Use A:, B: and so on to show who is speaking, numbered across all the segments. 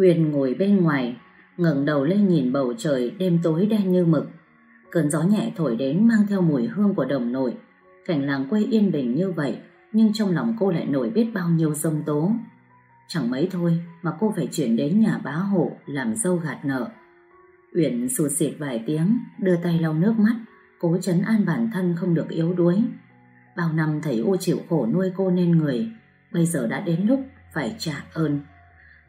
A: Uyên ngồi bên ngoài, ngẩng đầu lên nhìn bầu trời đêm tối đen như mực. Cơn gió nhẹ thổi đến mang theo mùi hương của đồng nội. Cảnh làng quê yên bình như vậy, nhưng trong lòng cô lại nổi biết bao nhiêu dông tố. Chẳng mấy thôi mà cô phải chuyển đến nhà bá hộ làm dâu gạt nợ. Uyển sụt xịt vài tiếng, đưa tay lau nước mắt, cố chấn an bản thân không được yếu đuối. Bao năm thầy ô chịu khổ nuôi cô nên người, bây giờ đã đến lúc phải trả ơn.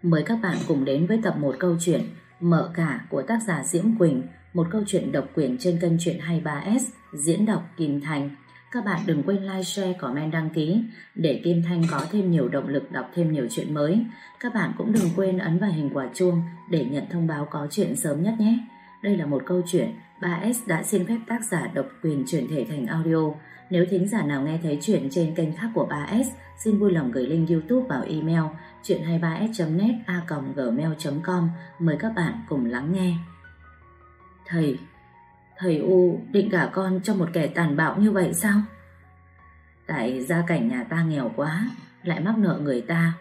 A: Mời các bạn cùng đến với tập một câu chuyện mở cả của tác giả Diễm Quỳnh, một câu chuyện độc quyền trên kênh truyện 23S, diễn đọc Kim Thành. Các bạn đừng quên like, share, comment, đăng ký để Kim Thanh có thêm nhiều động lực đọc thêm nhiều chuyện mới. Các bạn cũng đừng quên ấn vào hình quả chuông để nhận thông báo có chuyện sớm nhất nhé. Đây là một câu chuyện 3S đã xin phép tác giả độc quyền chuyển thể thành audio. Nếu thính giả nào nghe thấy chuyện trên kênh khác của 3S, xin vui lòng gửi link YouTube vào email chuyện23s.net a gmail.com mời các bạn cùng lắng nghe. Thầy, thầy U định gả con cho một kẻ tàn bạo như vậy sao? Tại gia cảnh nhà ta nghèo quá, lại mắc nợ người ta,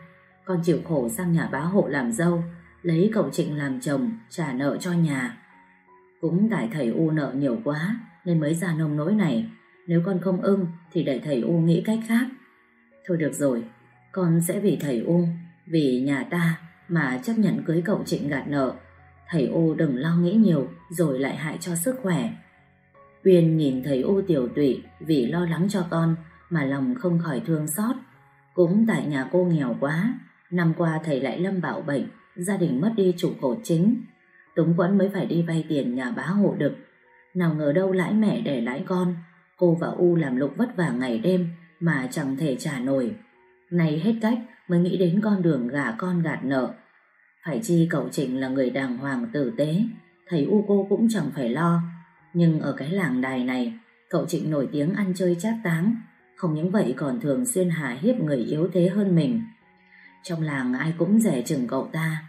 A: con chịu khổ sang nhà bá hộ làm dâu, lấy cậu Trịnh làm chồng, trả nợ cho nhà. Cũng tại thầy U nợ nhiều quá, nên mới ra nông nỗi này. Nếu con không ưng, thì để thầy U nghĩ cách khác. Thôi được rồi, con sẽ vì thầy U, vì nhà ta mà chấp nhận cưới cậu Trịnh gạt nợ. Thầy ô đừng lo nghĩ nhiều rồi lại hại cho sức khỏe. Uyên nhìn thầy ô tiểu tụy vì lo lắng cho con mà lòng không khỏi thương xót. Cũng tại nhà cô nghèo quá, năm qua thầy lại lâm bạo bệnh, gia đình mất đi trụ cột chính. Túng quẫn mới phải đi vay tiền nhà bá hộ đực. Nào ngờ đâu lãi mẹ để lãi con, cô và U làm lụng vất vả ngày đêm mà chẳng thể trả nổi. Này hết cách mới nghĩ đến con đường gả con gạt nợ. Phải chi cậu Trịnh là người đàng hoàng tử tế, thầy U cô cũng chẳng phải lo. Nhưng ở cái làng đài này, cậu Trịnh nổi tiếng ăn chơi chát táng, không những vậy còn thường xuyên hà hiếp người yếu thế hơn mình. Trong làng ai cũng rẻ chừng cậu ta.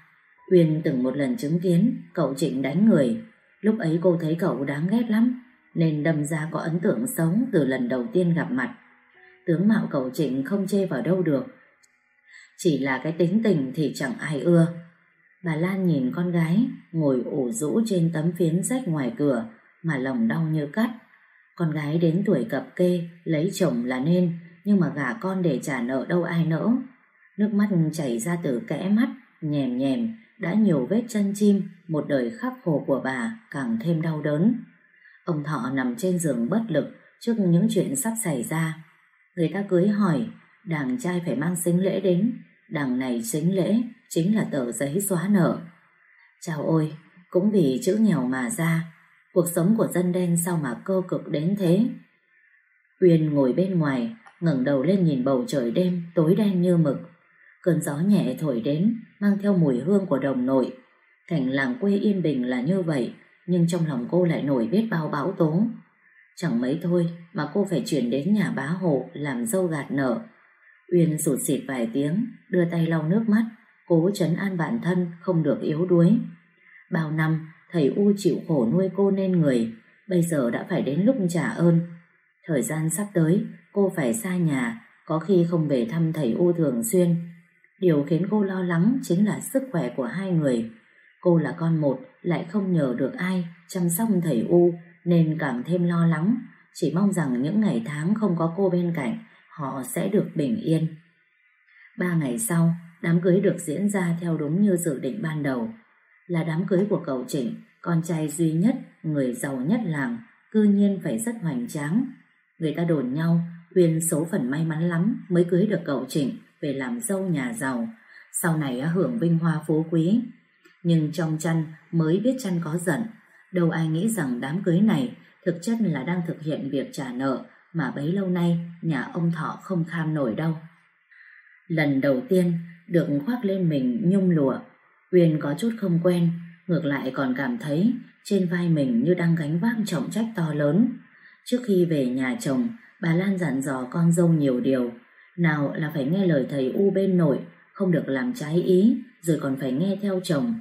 A: Uyên từng một lần chứng kiến cậu Trịnh đánh người. Lúc ấy cô thấy cậu đáng ghét lắm, nên đâm ra có ấn tượng xấu từ lần đầu tiên gặp mặt. Tướng mạo cậu Trịnh không chê vào đâu được, chỉ là cái tính tình thì chẳng ai ưa. Bà Lan nhìn con gái ngồi ủ rũ trên tấm phiến rách ngoài cửa mà lòng đau như cắt. Con gái đến tuổi cập kê lấy chồng là nên nhưng mà gả con để trả nợ đâu ai nỡ. Nước mắt chảy ra từ kẽ mắt nhèm nhèm đã nhiều vết chân chim một đời khắc khổ của bà càng thêm đau đớn. Ông Thọ nằm trên giường bất lực trước những chuyện sắp xảy ra. Người ta cưới hỏi đàn trai phải mang xính lễ đến Đằng này chính lễ chính là tờ giấy xóa nợ. Chào ôi, cũng vì chữ nghèo mà ra, cuộc sống của dân đen sao mà cơ cực đến thế. Uyên ngồi bên ngoài, ngẩng đầu lên nhìn bầu trời đêm tối đen như mực. Cơn gió nhẹ thổi đến, mang theo mùi hương của đồng nội. Cảnh làng quê yên bình là như vậy, nhưng trong lòng cô lại nổi biết bao bão tố. Chẳng mấy thôi mà cô phải chuyển đến nhà bá hộ làm dâu gạt nợ. Uyên sụt xịt vài tiếng, đưa tay lau nước mắt, cố chấn an bản thân không được yếu đuối. Bao năm, thầy U chịu khổ nuôi cô nên người, bây giờ đã phải đến lúc trả ơn. Thời gian sắp tới, cô phải xa nhà, có khi không về thăm thầy U thường xuyên. Điều khiến cô lo lắng chính là sức khỏe của hai người. Cô là con một, lại không nhờ được ai chăm sóc thầy U, nên càng thêm lo lắng. Chỉ mong rằng những ngày tháng không có cô bên cạnh, họ sẽ được bình yên. Ba ngày sau, đám cưới được diễn ra theo đúng như dự định ban đầu. Là đám cưới của cậu Trịnh, con trai duy nhất, người giàu nhất làng, cư nhiên phải rất hoành tráng. Người ta đồn nhau, Uyên số phần may mắn lắm mới cưới được cậu Trịnh về làm dâu nhà giàu, sau này hưởng vinh hoa phú quý. Nhưng trong chăn mới biết chăn có giận, đâu ai nghĩ rằng đám cưới này thực chất là đang thực hiện việc trả nợ mà bấy lâu nay nhà ông Thọ không kham nổi đâu. Lần đầu tiên được khoác lên mình nhung lụa, Uyên có chút không quen, ngược lại còn cảm thấy trên vai mình như đang gánh vác trọng trách to lớn. Trước khi về nhà chồng, bà Lan dặn dò con dâu nhiều điều. Nào là phải nghe lời thầy U bên nội, không được làm trái ý, rồi còn phải nghe theo chồng.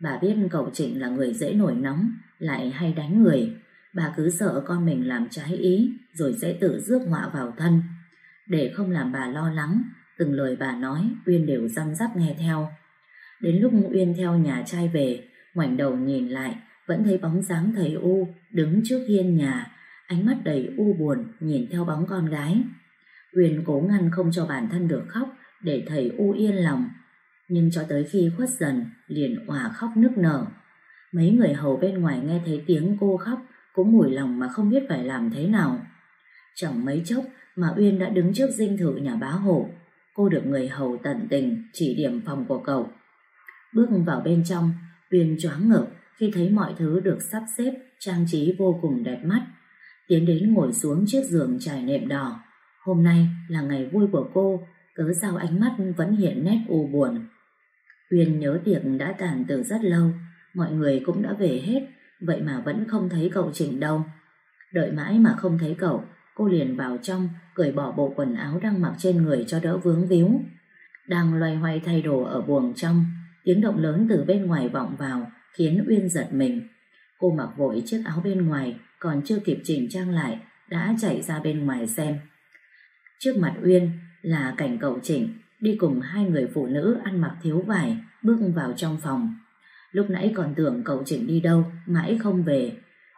A: Bà biết cậu Trịnh là người dễ nổi nóng, lại hay đánh người. Bà cứ sợ con mình làm trái ý, rồi sẽ tự rước họa vào thân. Để không làm bà lo lắng, từng lời bà nói Uyên đều răm rắp nghe theo. Đến lúc Uyên theo nhà trai về, ngoảnh đầu nhìn lại, vẫn thấy bóng dáng thầy U đứng trước hiên nhà, ánh mắt đầy u buồn nhìn theo bóng con gái. Uyên cố ngăn không cho bản thân được khóc để thầy U yên lòng, nhưng cho tới khi khuất dần liền òa khóc nức nở. Mấy người hầu bên ngoài nghe thấy tiếng cô khóc cũng mùi lòng mà không biết phải làm thế nào. Chẳng mấy chốc mà Uyên đã đứng trước dinh thự nhà bá Hổ. Cô được người hầu tận tình chỉ điểm phòng của cậu. Bước vào bên trong, Uyên choáng ngợp khi thấy mọi thứ được sắp xếp, trang trí vô cùng đẹp mắt. Tiến đến ngồi xuống chiếc giường trải nệm đỏ. Hôm nay là ngày vui của cô, cớ sao ánh mắt vẫn hiện nét u buồn. Uyên nhớ tiệc đã tàn từ rất lâu, mọi người cũng đã về hết, vậy mà vẫn không thấy cậu Trình đâu. Đợi mãi mà không thấy cậu, cô liền vào trong, cởi bỏ bộ quần áo đang mặc trên người cho đỡ vướng víu. Đang loay hoay thay đồ ở buồng trong, tiếng động lớn từ bên ngoài vọng vào, khiến Uyên giật mình. Cô mặc vội chiếc áo bên ngoài, còn chưa kịp chỉnh trang lại, đã chạy ra bên ngoài xem. Trước mặt Uyên là cảnh cậu Trình đi cùng hai người phụ nữ ăn mặc thiếu vải bước vào trong phòng. Lúc nãy còn tưởng cậu Trịnh đi đâu, mãi không về.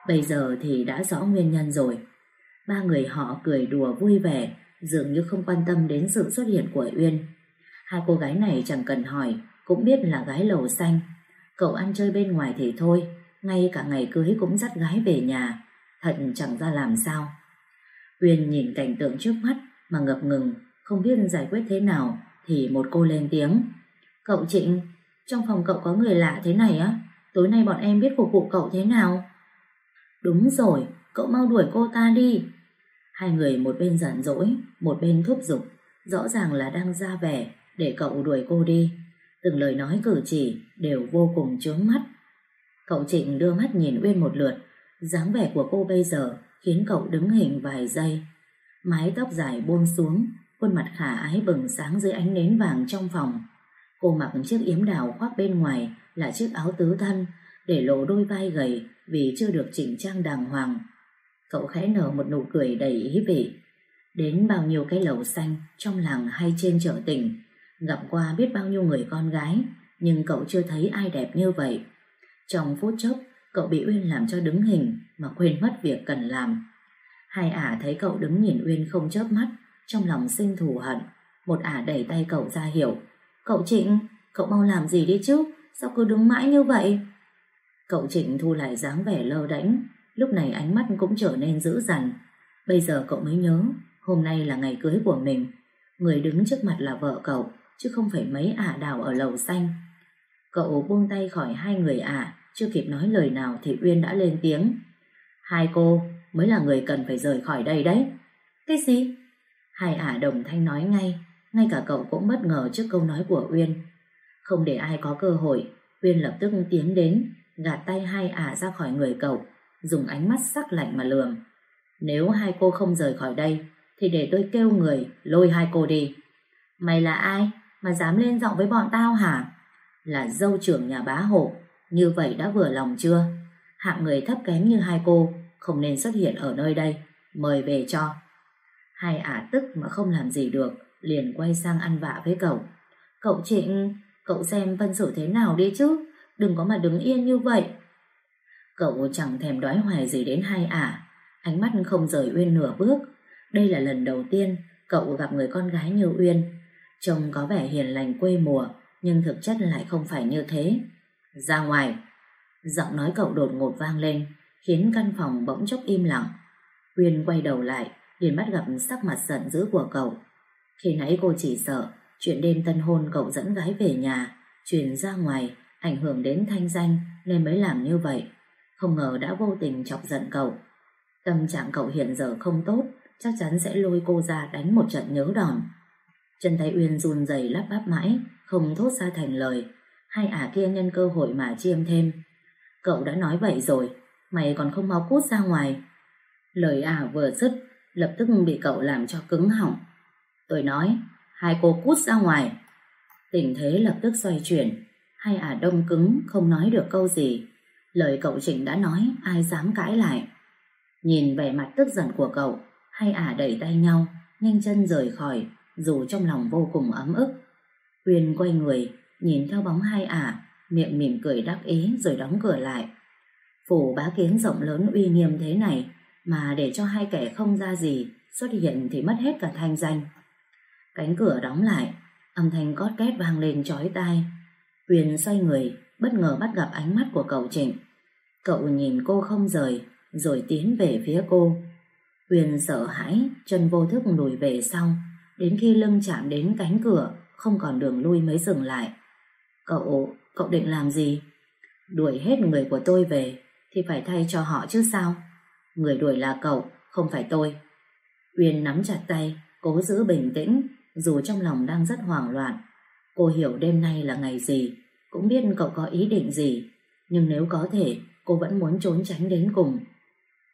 A: Bây giờ thì đã rõ nguyên nhân rồi. Ba người họ cười đùa vui vẻ, dường như không quan tâm đến sự xuất hiện của Uyên. Hai cô gái này chẳng cần hỏi, cũng biết là gái lầu xanh. Cậu ăn chơi bên ngoài thì thôi, ngay cả ngày cưới cũng dắt gái về nhà. Thật chẳng ra làm sao. Uyên nhìn cảnh tượng trước mắt mà ngập ngừng, không biết giải quyết thế nào, thì một cô lên tiếng. Cậu Trịnh, trong phòng cậu có người lạ thế này á, tối nay bọn em biết phục vụ cậu thế nào? Đúng rồi, cậu mau đuổi cô ta đi. Hai người một bên giận dỗi, một bên thúc giục, rõ ràng là đang ra vẻ để cậu đuổi cô đi. Từng lời nói cử chỉ đều vô cùng chướng mắt. Cậu Trịnh đưa mắt nhìn Uyên một lượt, dáng vẻ của cô bây giờ khiến cậu đứng hình vài giây. Mái tóc dài buông xuống, khuôn mặt khả ái bừng sáng dưới ánh nến vàng trong phòng. Cô mặc chiếc yếm đào khoác bên ngoài là chiếc áo tứ thân, để lộ đôi vai gầy vì chưa được chỉnh trang đàng hoàng. Cậu khẽ nở một nụ cười đầy ý vị. Đến bao nhiêu cái lầu xanh trong làng hay trên chợ tỉnh, gặp qua biết bao nhiêu người con gái, nhưng cậu chưa thấy ai đẹp như vậy. Trong phút chốc, cậu bị Uyên làm cho đứng hình mà quên mất việc cần làm. Hai ả thấy cậu đứng nhìn Uyên không chớp mắt, trong lòng sinh thù hận. Một ả đẩy tay cậu ra hiểu. Cậu Trịnh, cậu mau làm gì đi chứ, sao cứ đứng mãi như vậy? Cậu Trịnh thu lại dáng vẻ lơ đễnh, lúc này ánh mắt cũng trở nên dữ dằn. Bây giờ cậu mới nhớ, hôm nay là ngày cưới của mình. Người đứng trước mặt là vợ cậu, chứ không phải mấy ả đào ở lầu xanh. Cậu buông tay khỏi hai người ả, chưa kịp nói lời nào thì Uyên đã lên tiếng. Hai cô mới là người cần phải rời khỏi đây đấy. Cái gì? Hai ả đồng thanh nói ngay, ngay cả cậu cũng bất ngờ trước câu nói của Uyên. Không để ai có cơ hội, Uyên lập tức tiến đến, gạt tay hai ả ra khỏi người cậu, dùng ánh mắt sắc lạnh mà lườm. Nếu hai cô không rời khỏi đây, thì để tôi kêu người lôi hai cô đi. Mày là ai mà dám lên giọng với bọn tao hả? Là dâu trưởng nhà bá hộ, như vậy đã vừa lòng chưa? Hạng người thấp kém như hai cô không nên xuất hiện ở nơi đây, mời về cho. Hai ả tức mà không làm gì được, liền quay sang ăn vạ với cậu. Cậu Trịnh, cậu xem phân xử thế nào đi chứ, đừng có mà đứng yên như vậy. Cậu chẳng thèm đoái hoài gì đến hai ả, ánh mắt không rời Uyên nửa bước. Đây là lần đầu tiên cậu gặp người con gái như Uyên. Trông có vẻ hiền lành quê mùa, nhưng thực chất lại không phải như thế. Ra ngoài, giọng nói cậu đột ngột vang lên, khiến căn phòng bỗng chốc im lặng. Uyên quay đầu lại, liền bắt gặp sắc mặt giận dữ của cậu. Khi nãy cô chỉ sợ chuyện đêm tân hôn cậu dẫn gái về nhà, truyền ra ngoài, ảnh hưởng đến thanh danh nên mới làm như vậy. Không ngờ đã vô tình chọc giận cậu. Tâm trạng cậu hiện giờ không tốt, chắc chắn sẽ lôi cô ra đánh một trận nhớ đòn. Chân tay Uyên run rẩy lắp bắp mãi, không thốt ra thành lời. Hai ả kia nhân cơ hội mà chiêm thêm. Cậu đã nói vậy rồi, mày còn không mau cút ra ngoài. Lời ả vừa dứt, lập tức bị cậu làm cho cứng họng. Tôi nói, hai cô cút ra ngoài. Tình thế lập tức xoay chuyển, hai ả đông cứng không nói được câu gì. Lời cậu Trịnh đã nói, ai dám cãi lại. Nhìn vẻ mặt tức giận của cậu, hai ả đẩy tay nhau, nhanh chân rời khỏi, dù trong lòng vô cùng ấm ức. Uyên quay người, nhìn theo bóng hai ả, miệng mỉm cười đắc ý rồi đóng cửa lại. Phủ bá kiến rộng lớn uy nghiêm thế này mà để cho hai kẻ không ra gì xuất hiện thì mất hết cả thanh danh. Cánh cửa đóng lại, âm thanh cót két vang lên chói tai. Huyền xoay người, bất ngờ bắt gặp ánh mắt của cậu Trịnh. Cậu nhìn cô không rời, rồi tiến về phía cô. Huyền sợ hãi, chân vô thức lùi về sau, đến khi lưng chạm đến cánh cửa, không còn đường lui mới dừng lại. Cậu, cậu định làm gì? Đuổi hết người của tôi về, thì phải thay cho họ chứ sao? Người đuổi là cậu, không phải tôi. Uyên nắm chặt tay, cố giữ bình tĩnh, dù trong lòng đang rất hoảng loạn. Cô hiểu đêm nay là ngày gì, cũng biết cậu có ý định gì, nhưng nếu có thể, cô vẫn muốn trốn tránh đến cùng.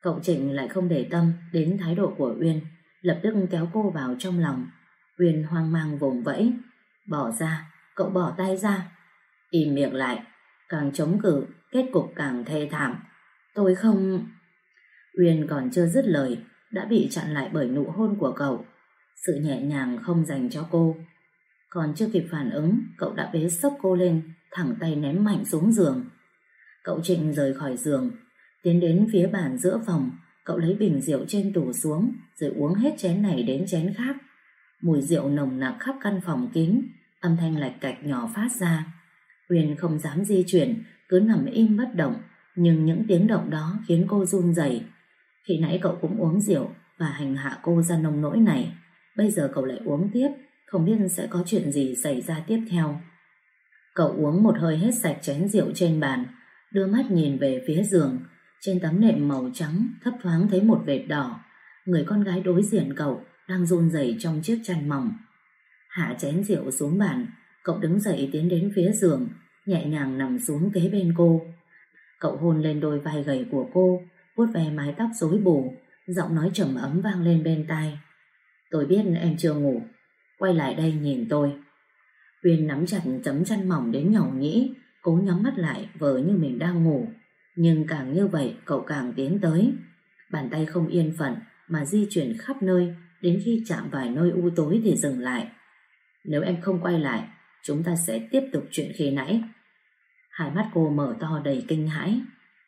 A: Cậu Trịnh lại không để tâm đến thái độ của Uyên, lập tức kéo cô vào trong lòng. Uyên hoang mang vùng vẫy. Bỏ ra, cậu bỏ tay ra. Im miệng lại, càng chống cự, kết cục càng thê thảm. Tôi không... Uyên còn chưa dứt lời, đã bị chặn lại bởi nụ hôn của cậu. Sự nhẹ nhàng không dành cho cô. Còn chưa kịp phản ứng, cậu đã bế sốc cô lên, thẳng tay ném mạnh xuống giường. Cậu Trịnh rời khỏi giường, tiến đến phía bàn giữa phòng, cậu lấy bình rượu trên tủ xuống, rồi uống hết chén này đến chén khác. Mùi rượu nồng nặc khắp căn phòng kín, âm thanh lạch cạch nhỏ phát ra. Huyền không dám di chuyển, cứ nằm im bất động, nhưng những tiếng động đó khiến cô run rẩy. Khi nãy cậu cũng uống rượu và hành hạ cô ra nông nỗi này, bây giờ cậu lại uống tiếp, không biết sẽ có chuyện gì xảy ra tiếp theo. Cậu uống một hơi hết sạch chén rượu trên bàn, đưa mắt nhìn về phía giường, trên tấm nệm màu trắng thấp thoáng thấy một vệt đỏ. Người con gái đối diện cậu đang run rẩy trong chiếc chăn mỏng. Hạ chén rượu xuống bàn, cậu đứng dậy tiến đến phía giường, nhẹ nhàng nằm xuống kế bên cô. Cậu hôn lên đôi vai gầy của cô, vuốt ve mái tóc rối bù, giọng nói trầm ấm vang lên bên tai. Tôi biết em chưa ngủ, quay lại đây nhìn tôi. Uyên nắm chặt tấm chăn mỏng đến nhỏ nhĩ, cố nhắm mắt lại vờ như mình đang ngủ. Nhưng càng như vậy cậu càng tiến tới. Bàn tay không yên phận mà di chuyển khắp nơi đến khi chạm vài nơi u tối thì dừng lại. Nếu em không quay lại, chúng ta sẽ tiếp tục chuyện khi nãy. Hai mắt cô mở to đầy kinh hãi.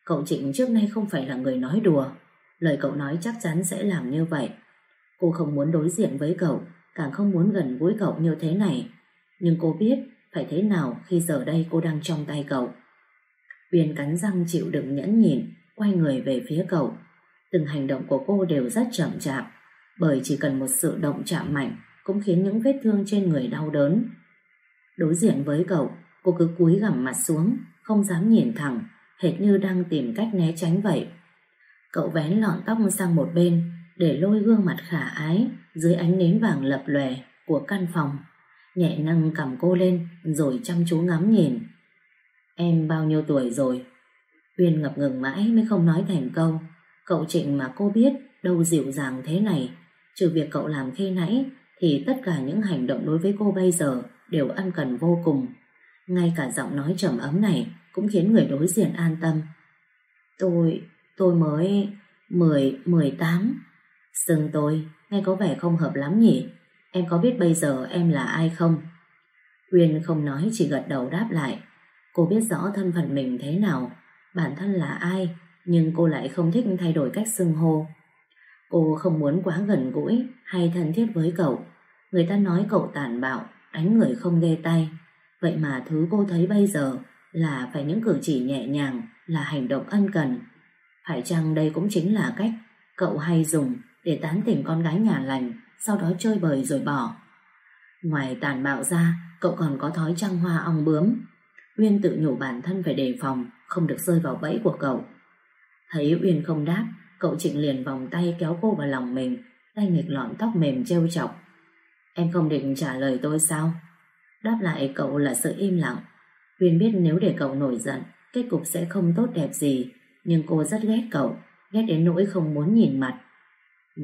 A: Cậu Trịnh trước nay không phải là người nói đùa. Lời cậu nói chắc chắn sẽ làm như vậy. Cô không muốn đối diện với cậu, càng không muốn gần gũi cậu như thế này. Nhưng cô biết phải thế nào khi giờ đây cô đang trong tay cậu. Uyên cắn răng chịu đựng nhẫn nhịn, quay người về phía cậu. Từng hành động của cô đều rất chậm chạp, bởi chỉ cần một sự động chạm mạnh cũng khiến những vết thương trên người đau đớn. Đối diện với cậu, cô cứ cúi gằm mặt xuống, không dám nhìn thẳng, hệt như đang tìm cách né tránh vậy. Cậu vén lọn tóc sang một bên, để lôi gương mặt khả ái dưới ánh nến vàng lập lòe của căn phòng. Nhẹ nâng cầm cô lên rồi chăm chú ngắm nhìn. Em bao nhiêu tuổi rồi? Uyên ngập ngừng mãi mới không nói thành câu. Cậu Trịnh mà cô biết đâu dịu dàng thế này. Trừ việc cậu làm khi nãy thì tất cả những hành động đối với cô bây giờ đều ân cần vô cùng. Ngay cả giọng nói trầm ấm này cũng khiến người đối diện an tâm. Tôi, tôi mới 10, 18 Sưng tôi, nghe có vẻ không hợp lắm nhỉ? Em có biết bây giờ em là ai không? Uyên không nói chỉ gật đầu đáp lại. Cô biết rõ thân phận mình thế nào, bản thân là ai, nhưng cô lại không thích thay đổi cách xưng hô. Cô không muốn quá gần gũi hay thân thiết với cậu. Người ta nói cậu tàn bạo, đánh người không ghê tay. Vậy mà thứ cô thấy bây giờ là phải những cử chỉ nhẹ nhàng, là hành động ân cần. Phải chăng đây cũng chính là cách cậu hay dùng để tán tỉnh con gái nhà lành, sau đó chơi bời rồi bỏ. Ngoài tàn bạo ra, cậu còn có thói trăng hoa ong bướm. Uyên tự nhủ bản thân phải đề phòng, không được rơi vào bẫy của cậu. Thấy Uyên không đáp, cậu Trịnh liền vòng tay kéo cô vào lòng mình, tay nghịch lọn tóc mềm trêu chọc. Em không định trả lời tôi sao? Đáp lại cậu là sự im lặng. Uyên biết nếu để cậu nổi giận, kết cục sẽ không tốt đẹp gì, nhưng cô rất ghét cậu, ghét đến nỗi không muốn nhìn mặt.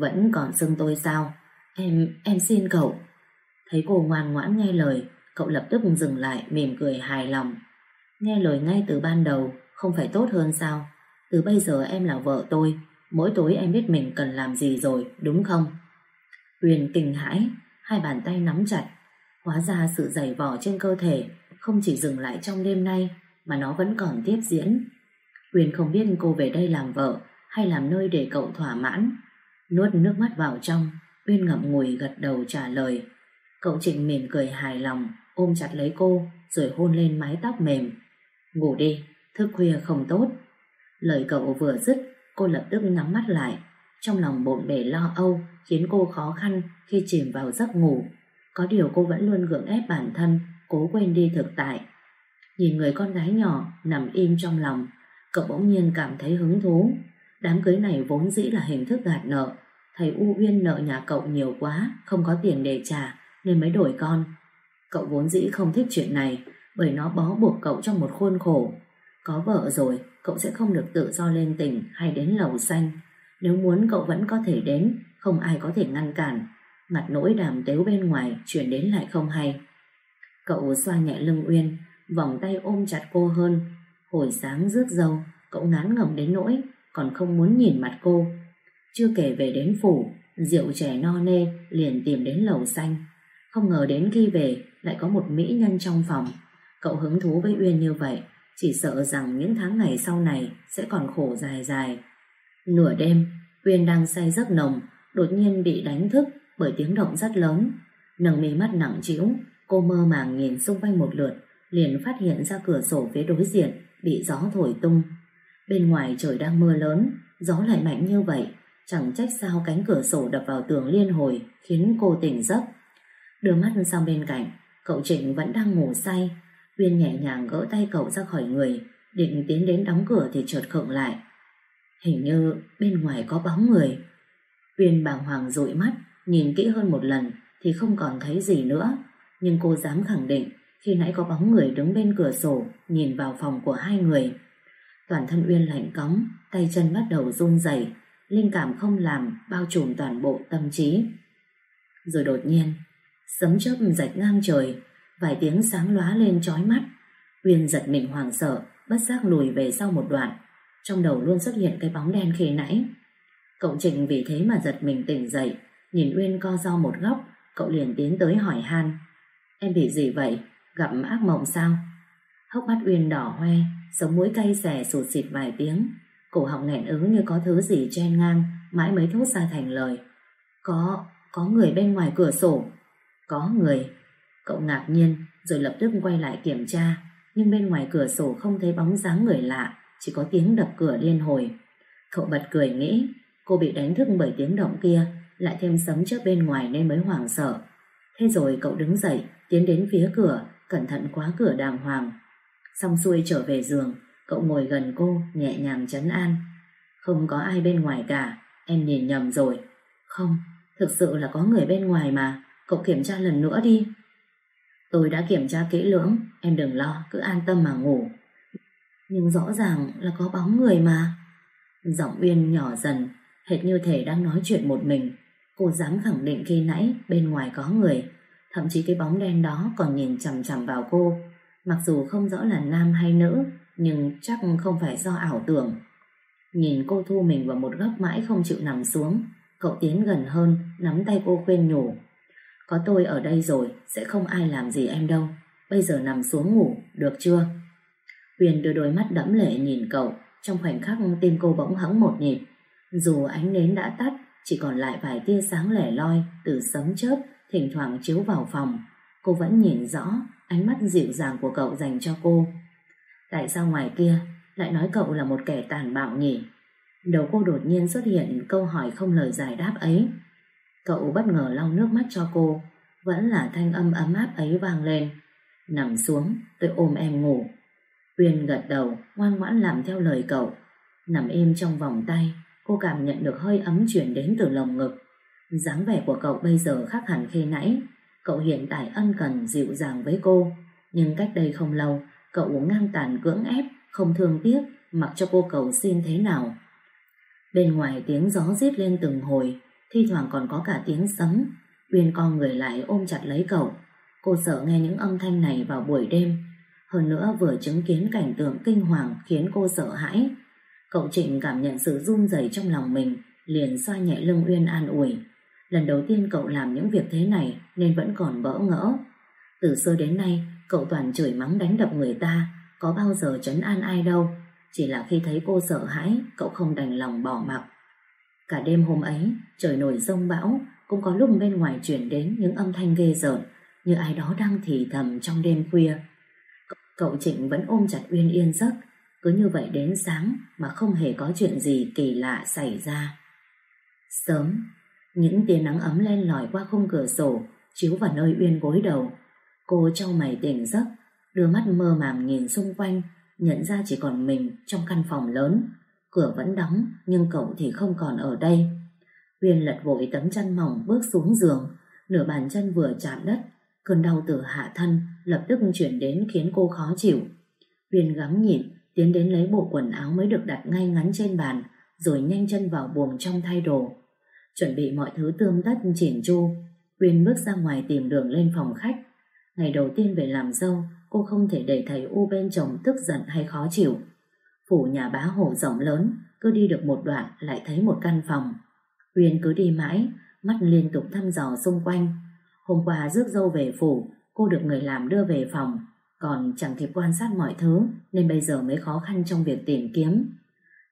A: Vẫn còn xưng tôi sao? Em, em xin cậu. Thấy cô ngoan ngoãn nghe lời, cậu lập tức dừng lại mỉm cười hài lòng. Nghe lời ngay từ ban đầu, không phải tốt hơn sao? Từ bây giờ em là vợ tôi, mỗi tối em biết mình cần làm gì rồi, đúng không? Huyền kinh hãi, hai bàn tay nắm chặt. Hóa ra sự dày vò trên cơ thể không chỉ dừng lại trong đêm nay mà nó vẫn còn tiếp diễn. Huyền không biết cô về đây làm vợ hay làm nơi để cậu thỏa mãn. Nuốt nước mắt vào trong, Uyên ngậm ngùi gật đầu trả lời. Cậu Trịnh mỉm cười hài lòng, ôm chặt lấy cô rồi hôn lên mái tóc mềm. Ngủ đi, thức khuya không tốt. Lời cậu vừa dứt, cô lập tức nhắm mắt lại. Trong lòng bộn bề lo âu khiến cô khó khăn khi chìm vào giấc ngủ. Có điều cô vẫn luôn gượng ép bản thân, cố quên đi thực tại. Nhìn người con gái nhỏ nằm im trong lòng, cậu bỗng nhiên cảm thấy hứng thú. Đám cưới này vốn dĩ là hình thức gạt nợ. Thầy U Uyên nợ nhà cậu nhiều quá, không có tiền để trả, nên mới đổi con. Cậu vốn dĩ không thích chuyện này, bởi nó bó buộc cậu trong một khuôn khổ. Có vợ rồi, cậu sẽ không được tự do lên tỉnh hay đến lầu xanh. Nếu muốn cậu vẫn có thể đến, không ai có thể ngăn cản. Mặt nỗi đàm tếu bên ngoài chuyển đến lại không hay. Cậu xoa nhẹ lưng Uyên, vòng tay ôm chặt cô hơn. Hồi sáng rước dâu, cậu ngán ngẩm đến nỗi, còn không muốn nhìn mặt cô. Chưa kể về đến phủ, rượu chè no nê liền tìm đến lầu xanh. Không ngờ đến khi về lại có một mỹ nhân trong phòng. Cậu hứng thú với Uyên như vậy, chỉ sợ rằng những tháng ngày sau này sẽ còn khổ dài dài. Nửa đêm, Uyên đang say giấc nồng, đột nhiên bị đánh thức bởi tiếng động rất lớn. Nâng mí mắt nặng trĩu, cô mơ màng nhìn xung quanh một lượt, liền phát hiện ra cửa sổ phía đối diện bị gió thổi tung. Bên ngoài trời đang mưa lớn, gió lại mạnh như vậy, chẳng trách sao cánh cửa sổ đập vào tường liên hồi khiến cô tỉnh giấc. Đưa mắt sang bên cạnh, cậu Trịnh vẫn đang ngủ say. Uyên nhẹ nhàng gỡ tay cậu ra khỏi người, định tiến đến đóng cửa thì chợt khựng lại. Hình như bên ngoài có bóng người. Uyên bàng hoàng dụi mắt, nhìn kỹ hơn một lần thì không còn thấy gì nữa. Nhưng cô dám khẳng định khi nãy có bóng người đứng bên cửa sổ nhìn vào phòng của hai người. Toàn thân Uyên lạnh cóng, tay chân bắt đầu run rẩy, linh cảm không làm bao trùm toàn bộ tâm trí. Rồi đột nhiên, sấm chớp rạch ngang trời, vài tiếng sáng lóa lên chói mắt. Uyên giật mình hoảng sợ, bất giác lùi về sau một đoạn. Trong đầu luôn xuất hiện cái bóng đen khi nãy. Cậu Trịnh vì thế mà giật mình tỉnh dậy, nhìn Uyên co do một góc, cậu liền tiến tới hỏi han. Em bị gì vậy? Gặp ác mộng sao? Hốc mắt Uyên đỏ hoe, sống mũi cay xè sụt xịt vài tiếng. Cổ họng nghẹn ứ như có thứ gì chen ngang, mãi mới thốt ra thành lời. Có, có người bên ngoài cửa sổ. Có người. Cậu ngạc nhiên, rồi lập tức quay lại kiểm tra. Nhưng bên ngoài cửa sổ không thấy bóng dáng người lạ, chỉ có tiếng đập cửa liên hồi. Cậu bật cười nghĩ, cô bị đánh thức bởi tiếng động kia, lại thêm sấm chớp bên ngoài nên mới hoảng sợ. Thế rồi cậu đứng dậy, tiến đến phía cửa, cẩn thận khóa cửa đàng hoàng. Xong xuôi trở về giường, cậu ngồi gần cô, nhẹ nhàng chấn an. Không có ai bên ngoài cả, em nhìn nhầm rồi. Không, thực sự là có người bên ngoài mà, cậu kiểm tra lần nữa đi. Tôi đã kiểm tra kỹ lưỡng, em đừng lo, cứ an tâm mà ngủ. Nhưng rõ ràng là có bóng người mà. Giọng Uyên nhỏ dần, hệt như thể đang nói chuyện một mình. Cô dám khẳng định khi nãy bên ngoài có người, thậm chí cái bóng đen đó còn nhìn chằm chằm vào cô. Mặc dù không rõ là nam hay nữ, nhưng chắc không phải do ảo tưởng. Nhìn cô thu mình vào một góc mãi không chịu nằm xuống, cậu tiến gần hơn, nắm tay cô khuyên nhủ. Có tôi ở đây rồi, sẽ không ai làm gì em đâu. Bây giờ nằm xuống ngủ, được chưa? Huyền đưa đôi mắt đẫm lệ nhìn cậu, trong khoảnh khắc tim cô bỗng hững một nhịp. Dù ánh nến đã tắt, chỉ còn lại vài tia sáng lẻ loi từ sấm chớp thỉnh thoảng chiếu vào phòng. Cô vẫn nhìn rõ ánh mắt dịu dàng của cậu dành cho cô. Tại sao ngoài kia lại nói cậu là một kẻ tàn bạo nhỉ? Đầu cô đột nhiên xuất hiện câu hỏi không lời giải đáp ấy. Cậu bất ngờ lau nước mắt cho cô, vẫn là thanh âm ấm áp ấy vang lên. Nằm xuống, tôi ôm em ngủ. Uyên gật đầu, ngoan ngoãn làm theo lời cậu. Nằm im trong vòng tay, cô cảm nhận được hơi ấm chuyển đến từ lồng ngực. dáng vẻ của cậu bây giờ khác hẳn khi nãy. Cậu hiện tại ân cần dịu dàng với cô. Nhưng cách đây không lâu, cậu ngang tàn cưỡng ép, không thương tiếc, mặc cho cô cầu xin thế nào. Bên ngoài tiếng gió rít lên từng hồi, thi thoảng còn có cả tiếng sấm. Uyên con người lại ôm chặt lấy cậu. Cô sợ nghe những âm thanh này vào buổi đêm. Hơn nữa vừa chứng kiến cảnh tượng kinh hoàng khiến cô sợ hãi. Cậu Trịnh cảm nhận sự run rẩy trong lòng mình, liền xoa nhẹ lưng Uyên an ủi. Lần đầu tiên cậu làm những việc thế này nên vẫn còn bỡ ngỡ. Từ xưa đến nay, cậu toàn chửi mắng đánh đập người ta, có bao giờ trấn an ai đâu. Chỉ là khi thấy cô sợ hãi, cậu không đành lòng bỏ mặc. Cả đêm hôm ấy, trời nổi rông bão, cũng có lúc bên ngoài chuyển đến những âm thanh ghê rợn, như ai đó đang thì thầm trong đêm khuya. Cậu Trịnh vẫn ôm chặt Uyên yên giấc, cứ như vậy đến sáng mà không hề có chuyện gì kỳ lạ xảy ra. Sớm, những tia nắng ấm len lỏi qua khung cửa sổ, chiếu vào nơi Uyên gối đầu. Cô trao mày tỉnh giấc, đưa mắt mơ màng nhìn xung quanh, nhận ra chỉ còn mình trong căn phòng lớn. Cửa vẫn đóng, nhưng cậu thì không còn ở đây. Uyên lật vội tấm chăn mỏng bước xuống giường, nửa bàn chân vừa chạm đất, cơn đau từ hạ thân lập tức chuyển đến khiến cô khó chịu. Uyên gắng nhịn, tiến đến lấy bộ quần áo mới được đặt ngay ngắn trên bàn, rồi nhanh chân vào buồng trong thay đồ. Chuẩn bị mọi thứ tươm tất chỉn chu, Uyên bước ra ngoài tìm đường lên phòng khách. Ngày đầu tiên về làm dâu, cô không thể để thầy U bên chồng tức giận hay khó chịu. Phủ nhà bá hồ rộng lớn, cứ đi được một đoạn lại thấy một căn phòng. Uyên cứ đi mãi, mắt liên tục thăm dò xung quanh. Hôm qua rước dâu về phủ, cô được người làm đưa về phòng, còn chẳng kịp quan sát mọi thứ nên bây giờ mới khó khăn trong việc tìm kiếm.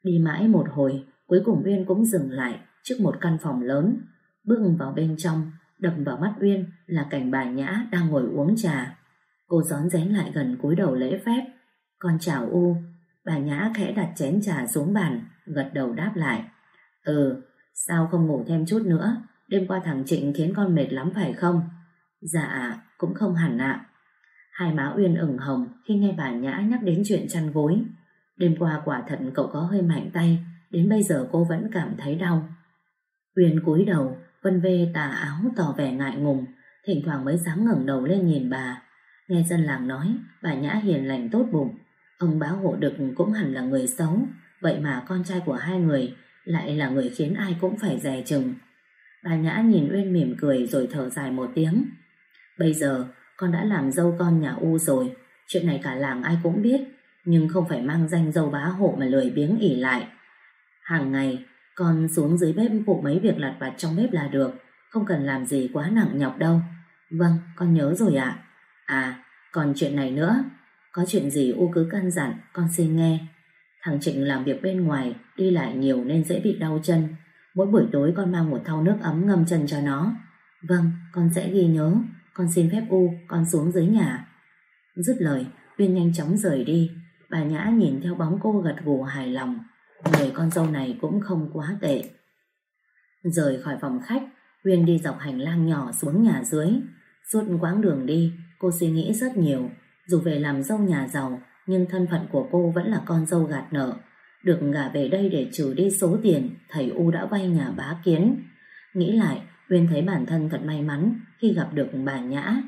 A: Đi mãi một hồi, cuối cùng Uyên cũng dừng lại trước một căn phòng lớn. Bước vào bên trong, đập vào mắt Uyên là cảnh bà Nhã đang ngồi uống trà. Cô gión rén lại gần cúi đầu lễ phép. Con chào U. Bà Nhã khẽ đặt chén trà xuống bàn, gật đầu đáp lại. Ừ, sao không ngủ thêm chút nữa? Đêm qua thằng Trịnh khiến con mệt lắm phải không? Dạ, cũng không hẳn ạ. Hai má Uyên ửng hồng khi nghe bà Nhã nhắc đến chuyện chăn gối. Đêm qua quả thật cậu có hơi mạnh tay, đến bây giờ cô vẫn cảm thấy đau. Uyên cúi đầu, vân vê tà áo tỏ vẻ ngại ngùng, thỉnh thoảng mới dám ngẩng đầu lên nhìn bà. Nghe dân làng nói, bà Nhã hiền lành tốt bụng, ông báo hộ đực cũng hẳn là người xấu, vậy mà con trai của hai người lại là người khiến ai cũng phải dè chừng. Bà Nhã nhìn Uyên mỉm cười rồi thở dài một tiếng. Bây giờ, con đã làm dâu con nhà U rồi, chuyện này cả làng ai cũng biết, nhưng không phải mang danh dâu bá hộ mà lười biếng ỉ lại. Hàng ngày, con xuống dưới bếp phụ mấy việc lặt vặt trong bếp là được, không cần làm gì quá nặng nhọc đâu. Vâng, con nhớ rồi ạ. À, còn chuyện này nữa, có chuyện gì U cứ căn dặn, con xin nghe. Thằng Trịnh làm việc bên ngoài, đi lại nhiều nên dễ bị đau chân. Mỗi buổi tối con mang một thau nước ấm ngâm chân cho nó. Vâng, con sẽ ghi nhớ. Con xin phép U, con xuống dưới nhà. Dứt lời, Uyên nhanh chóng rời đi. Bà Nhã nhìn theo bóng cô gật gù hài lòng. Người con dâu này cũng không quá tệ. Rời khỏi phòng khách, Uyên đi dọc hành lang nhỏ xuống nhà dưới. Suốt quãng đường đi, cô suy nghĩ rất nhiều. Dù về làm dâu nhà giàu, nhưng thân phận của cô vẫn là con dâu gạt nợ. Được gả về đây để trừ đi số tiền thầy U đã vay nhà bá kiến. Nghĩ lại, Uyên thấy bản thân thật may mắn khi gặp được bà Nhã.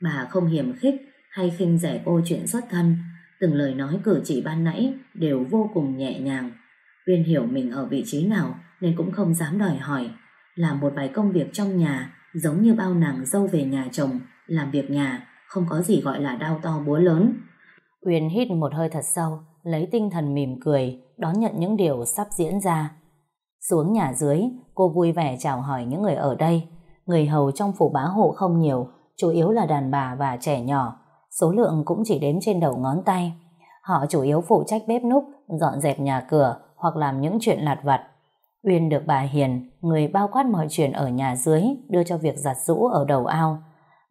A: Bà không hiểm khích hay khinh rẻ cô chuyện xuất thân, từng lời nói cử chỉ ban nãy đều vô cùng nhẹ nhàng. Uyên hiểu mình ở vị trí nào nên cũng không dám đòi hỏi. Làm một vài công việc trong nhà giống như bao nàng dâu về nhà chồng, làm việc nhà, không có gì gọi là đau to búa lớn. Uyên hít một hơi thật sâu, lấy tinh thần mỉm cười, đón nhận những điều sắp diễn ra. Xuống nhà dưới, cô vui vẻ chào hỏi những người ở đây. Người hầu trong phủ bá hộ không nhiều, chủ yếu là đàn bà và trẻ nhỏ. Số lượng cũng chỉ đếm trên đầu ngón tay. Họ chủ yếu phụ trách bếp núc, dọn dẹp nhà cửa hoặc làm những chuyện lạt vặt. Uyên được bà Hiền, người bao quát mọi chuyện ở nhà dưới, đưa cho việc giặt rũ ở đầu ao.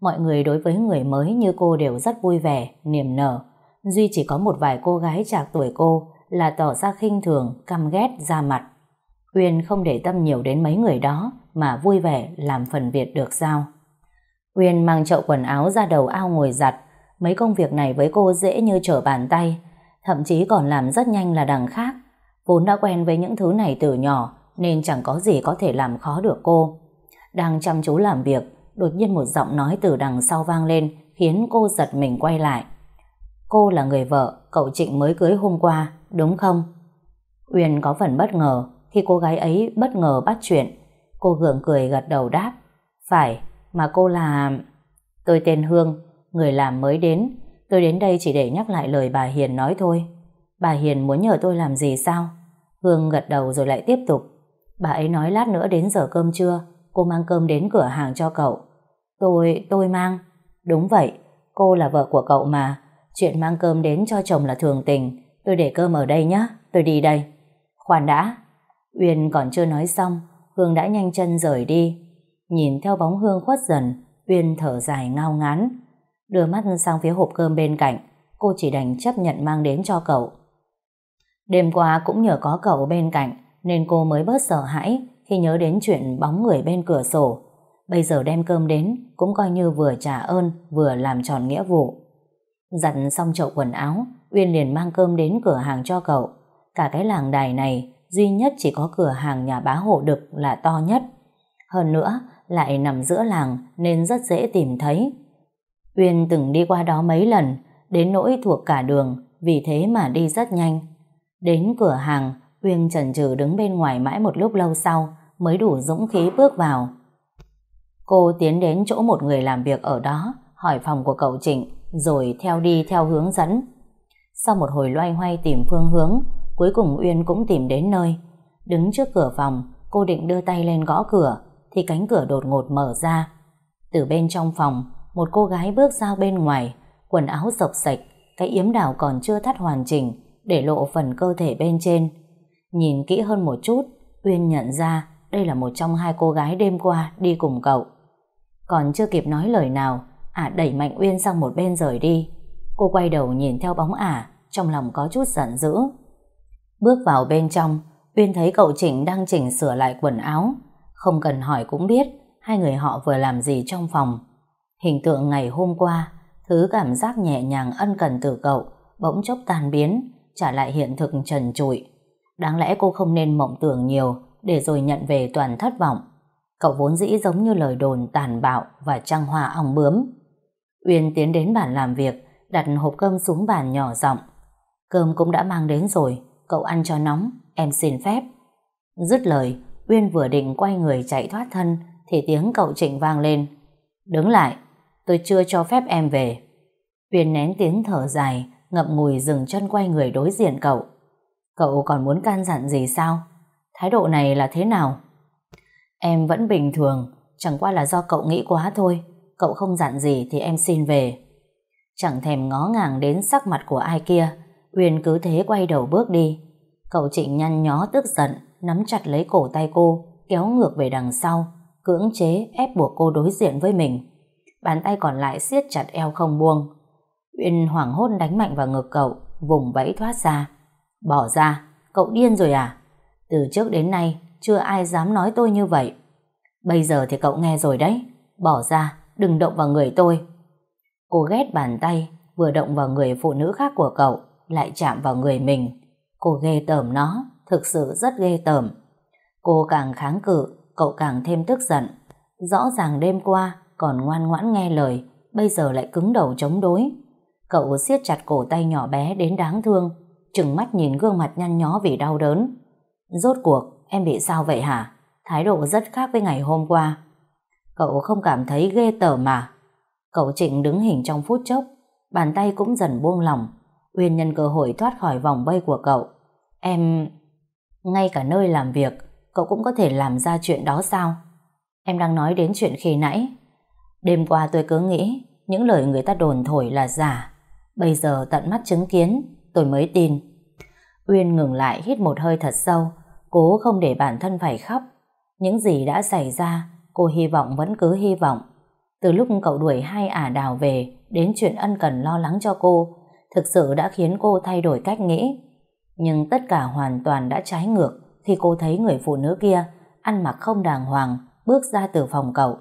A: Mọi người đối với người mới như cô đều rất vui vẻ, niềm nở. Duy chỉ có một vài cô gái trạc tuổi cô là tỏ ra khinh thường, căm ghét, ra mặt. Uyên không để tâm nhiều đến mấy người đó mà vui vẻ làm phần việc được giao. Uyên mang chậu quần áo ra đầu ao ngồi giặt. Mấy công việc này với cô dễ như trở bàn tay. Thậm chí còn làm rất nhanh là đằng khác. Vốn đã quen với những thứ này từ nhỏ nên chẳng có gì có thể làm khó được cô. Đang chăm chú làm việc, đột nhiên một giọng nói từ đằng sau vang lên khiến cô giật mình quay lại. Cô là người vợ cậu Trịnh mới cưới hôm qua, đúng không? Uyên có phần bất ngờ khi cô gái ấy bất ngờ bắt chuyện. Cô gượng cười gật đầu đáp. Phải, mà cô là... Tôi tên Hương, người làm mới đến. Tôi đến đây chỉ để nhắc lại lời bà Hiền nói thôi. Bà Hiền muốn nhờ tôi làm gì sao? Hương gật đầu rồi lại tiếp tục. Bà ấy nói lát nữa đến giờ cơm trưa, cô mang cơm đến cửa hàng cho cậu. Tôi, tôi mang. Đúng vậy, Cô là vợ của cậu mà, chuyện mang cơm đến cho chồng là thường tình. Tôi để cơm ở đây nhé, tôi đi đây. Khoan đã. Uyên còn chưa nói xong, Hương đã nhanh chân rời đi. Nhìn theo bóng Hương khuất dần, Uyên thở dài ngao ngán. Đưa mắt sang phía hộp cơm bên cạnh, cô chỉ đành chấp nhận mang đến cho cậu. Đêm qua cũng nhờ có cậu bên cạnh, nên cô mới bớt sợ hãi khi nhớ đến chuyện bóng người bên cửa sổ. Bây giờ đem cơm đến cũng coi như vừa trả ơn vừa làm tròn nghĩa vụ. Giặt xong chậu quần áo, Uyên liền mang cơm đến cửa hàng cho cậu. Cả cái làng đài này duy nhất chỉ có cửa hàng nhà bá hộ đực là to nhất. Hơn nữa, lại nằm giữa làng nên rất dễ tìm thấy. Uyên từng đi qua đó mấy lần, đến nỗi thuộc cả đường, vì thế mà đi rất nhanh. Đến cửa hàng, Uyên chần chừ đứng bên ngoài mãi một lúc lâu sau mới đủ dũng khí bước vào. Cô tiến đến chỗ một người làm việc ở đó, hỏi phòng của cậu Trịnh, rồi theo đi theo hướng dẫn. Sau một hồi loay hoay tìm phương hướng, cuối cùng Uyên cũng tìm đến nơi. Đứng trước cửa phòng, cô định đưa tay lên gõ cửa, thì cánh cửa đột ngột mở ra. Từ bên trong phòng, một cô gái bước ra bên ngoài, quần áo sộc sạch, cái yếm đào còn chưa thắt hoàn chỉnh, để lộ phần cơ thể bên trên. Nhìn kỹ hơn một chút, Uyên nhận ra đây là một trong hai cô gái đêm qua đi cùng cậu. Còn chưa kịp nói lời nào, ả đẩy mạnh Uyên sang một bên rời đi. Cô quay đầu nhìn theo bóng ả, trong lòng có chút giận dữ. Bước vào bên trong, Uyên thấy cậu trịnh đang chỉnh sửa lại quần áo. Không cần hỏi cũng biết hai người họ vừa làm gì trong phòng. Hình tượng ngày hôm qua, thứ cảm giác nhẹ nhàng ân cần từ cậu, bỗng chốc tan biến, trả lại hiện thực trần trụi. Đáng lẽ cô không nên mộng tưởng nhiều để rồi nhận về toàn thất vọng. Cậu vốn dĩ giống như lời đồn tàn bạo và trăng hoa ong bướm. Uyên tiến đến bàn làm việc, đặt hộp cơm xuống bàn nhỏ giọng. Cơm cũng đã mang đến rồi, cậu ăn cho nóng, em xin phép. Dứt lời, Uyên vừa định quay người chạy thoát thân, thì tiếng cậu trịnh vang lên. Đứng lại, tôi chưa cho phép em về. Uyên nén tiếng thở dài, ngậm ngùi dừng chân quay người đối diện cậu. Cậu còn muốn can dặn gì sao? Thái độ này là thế nào? Em vẫn bình thường, chẳng qua là do cậu nghĩ quá thôi. Cậu không dặn gì thì em xin về. Chẳng thèm ngó ngàng đến sắc mặt của ai kia, Uyên cứ thế quay đầu bước đi. Cậu Trịnh nhăn nhó tức giận, nắm chặt lấy cổ tay cô, kéo ngược về đằng sau, cưỡng chế ép buộc cô đối diện với mình. Bàn tay còn lại siết chặt eo không buông. Uyên hoảng hốt đánh mạnh vào ngực cậu, vùng vẫy thoát ra. Bỏ ra, cậu điên rồi à? Từ trước đến nay, chưa ai dám nói tôi như vậy. Bây giờ thì cậu nghe rồi đấy. Bỏ ra, đừng động vào người tôi. Cô ghét bàn tay, vừa động vào người phụ nữ khác của cậu, lại chạm vào người mình. Cô ghê tởm nó, thực sự rất ghê tởm. Cô càng kháng cự, cậu càng thêm tức giận. Rõ ràng đêm qua còn ngoan ngoãn nghe lời, bây giờ lại cứng đầu chống đối. Cậu siết chặt cổ tay nhỏ bé đến đáng thương, trừng mắt nhìn gương mặt nhăn nhó vì đau đớn. Rốt cuộc, em bị sao vậy hả? Thái độ rất khác với ngày hôm qua. Cậu không cảm thấy ghê tởm mà. Cậu Trịnh đứng hình trong phút chốc, bàn tay cũng dần buông lỏng. Uyên nhân cơ hội thoát khỏi vòng vây của cậu. Em... Ngay cả nơi làm việc, cậu cũng có thể làm ra chuyện đó sao? Em đang nói đến chuyện khi nãy. Đêm qua tôi cứ nghĩ những lời người ta đồn thổi là giả. Bây giờ tận mắt chứng kiến, tôi mới tin. Uyên ngừng lại hít một hơi thật sâu, cố không để bản thân phải khóc. Những gì đã xảy ra, cô hy vọng vẫn cứ hy vọng. Từ lúc cậu đuổi hai ả đào về, đến chuyện ân cần lo lắng cho cô, thực sự đã khiến cô thay đổi cách nghĩ. Nhưng tất cả hoàn toàn đã trái ngược khi cô thấy người phụ nữ kia ăn mặc không đàng hoàng bước ra từ phòng cậu.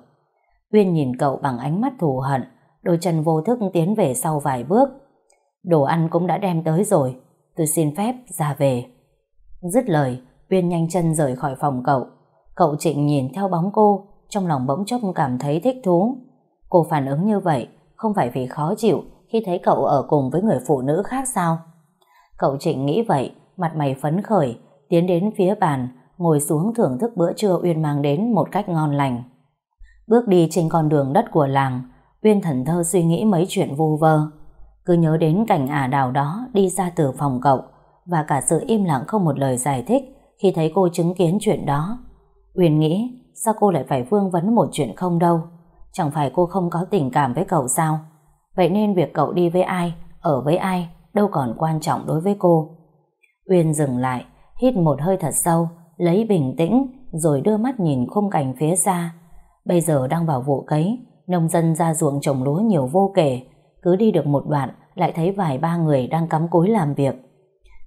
A: Uyên nhìn cậu bằng ánh mắt thù hận, đôi chân vô thức tiến về sau vài bước. Đồ ăn cũng đã đem tới rồi, tôi xin phép ra về. Dứt lời, Uyên nhanh chân rời khỏi phòng cậu. Cậu Trịnh nhìn theo bóng cô, trong lòng bỗng chốc cảm thấy thích thú. Cô phản ứng như vậy, không phải vì khó chịu khi thấy cậu ở cùng với người phụ nữ khác sao? Cậu Trịnh nghĩ vậy, mặt mày phấn khởi, tiến đến phía bàn, ngồi xuống thưởng thức bữa trưa Uyên mang đến một cách ngon lành. Bước đi trên con đường đất của làng, Uyên thần thơ suy nghĩ mấy chuyện vu vơ. Cứ nhớ đến cảnh ả đào đó đi ra từ phòng cậu và cả sự im lặng không một lời giải thích khi thấy cô chứng kiến chuyện đó. Uyên nghĩ sao cô lại phải vương vấn một chuyện không đâu. Chẳng phải cô không có tình cảm với cậu sao? Vậy nên việc cậu đi với ai, ở với ai, đâu còn quan trọng đối với cô. Uyên dừng lại, hít một hơi thật sâu, lấy bình tĩnh, rồi đưa mắt nhìn khung cảnh phía xa. Bây giờ đang vào vụ cấy, nông dân ra ruộng trồng lúa nhiều vô kể, cứ đi được một đoạn lại thấy vài ba người đang cắm cúi làm việc.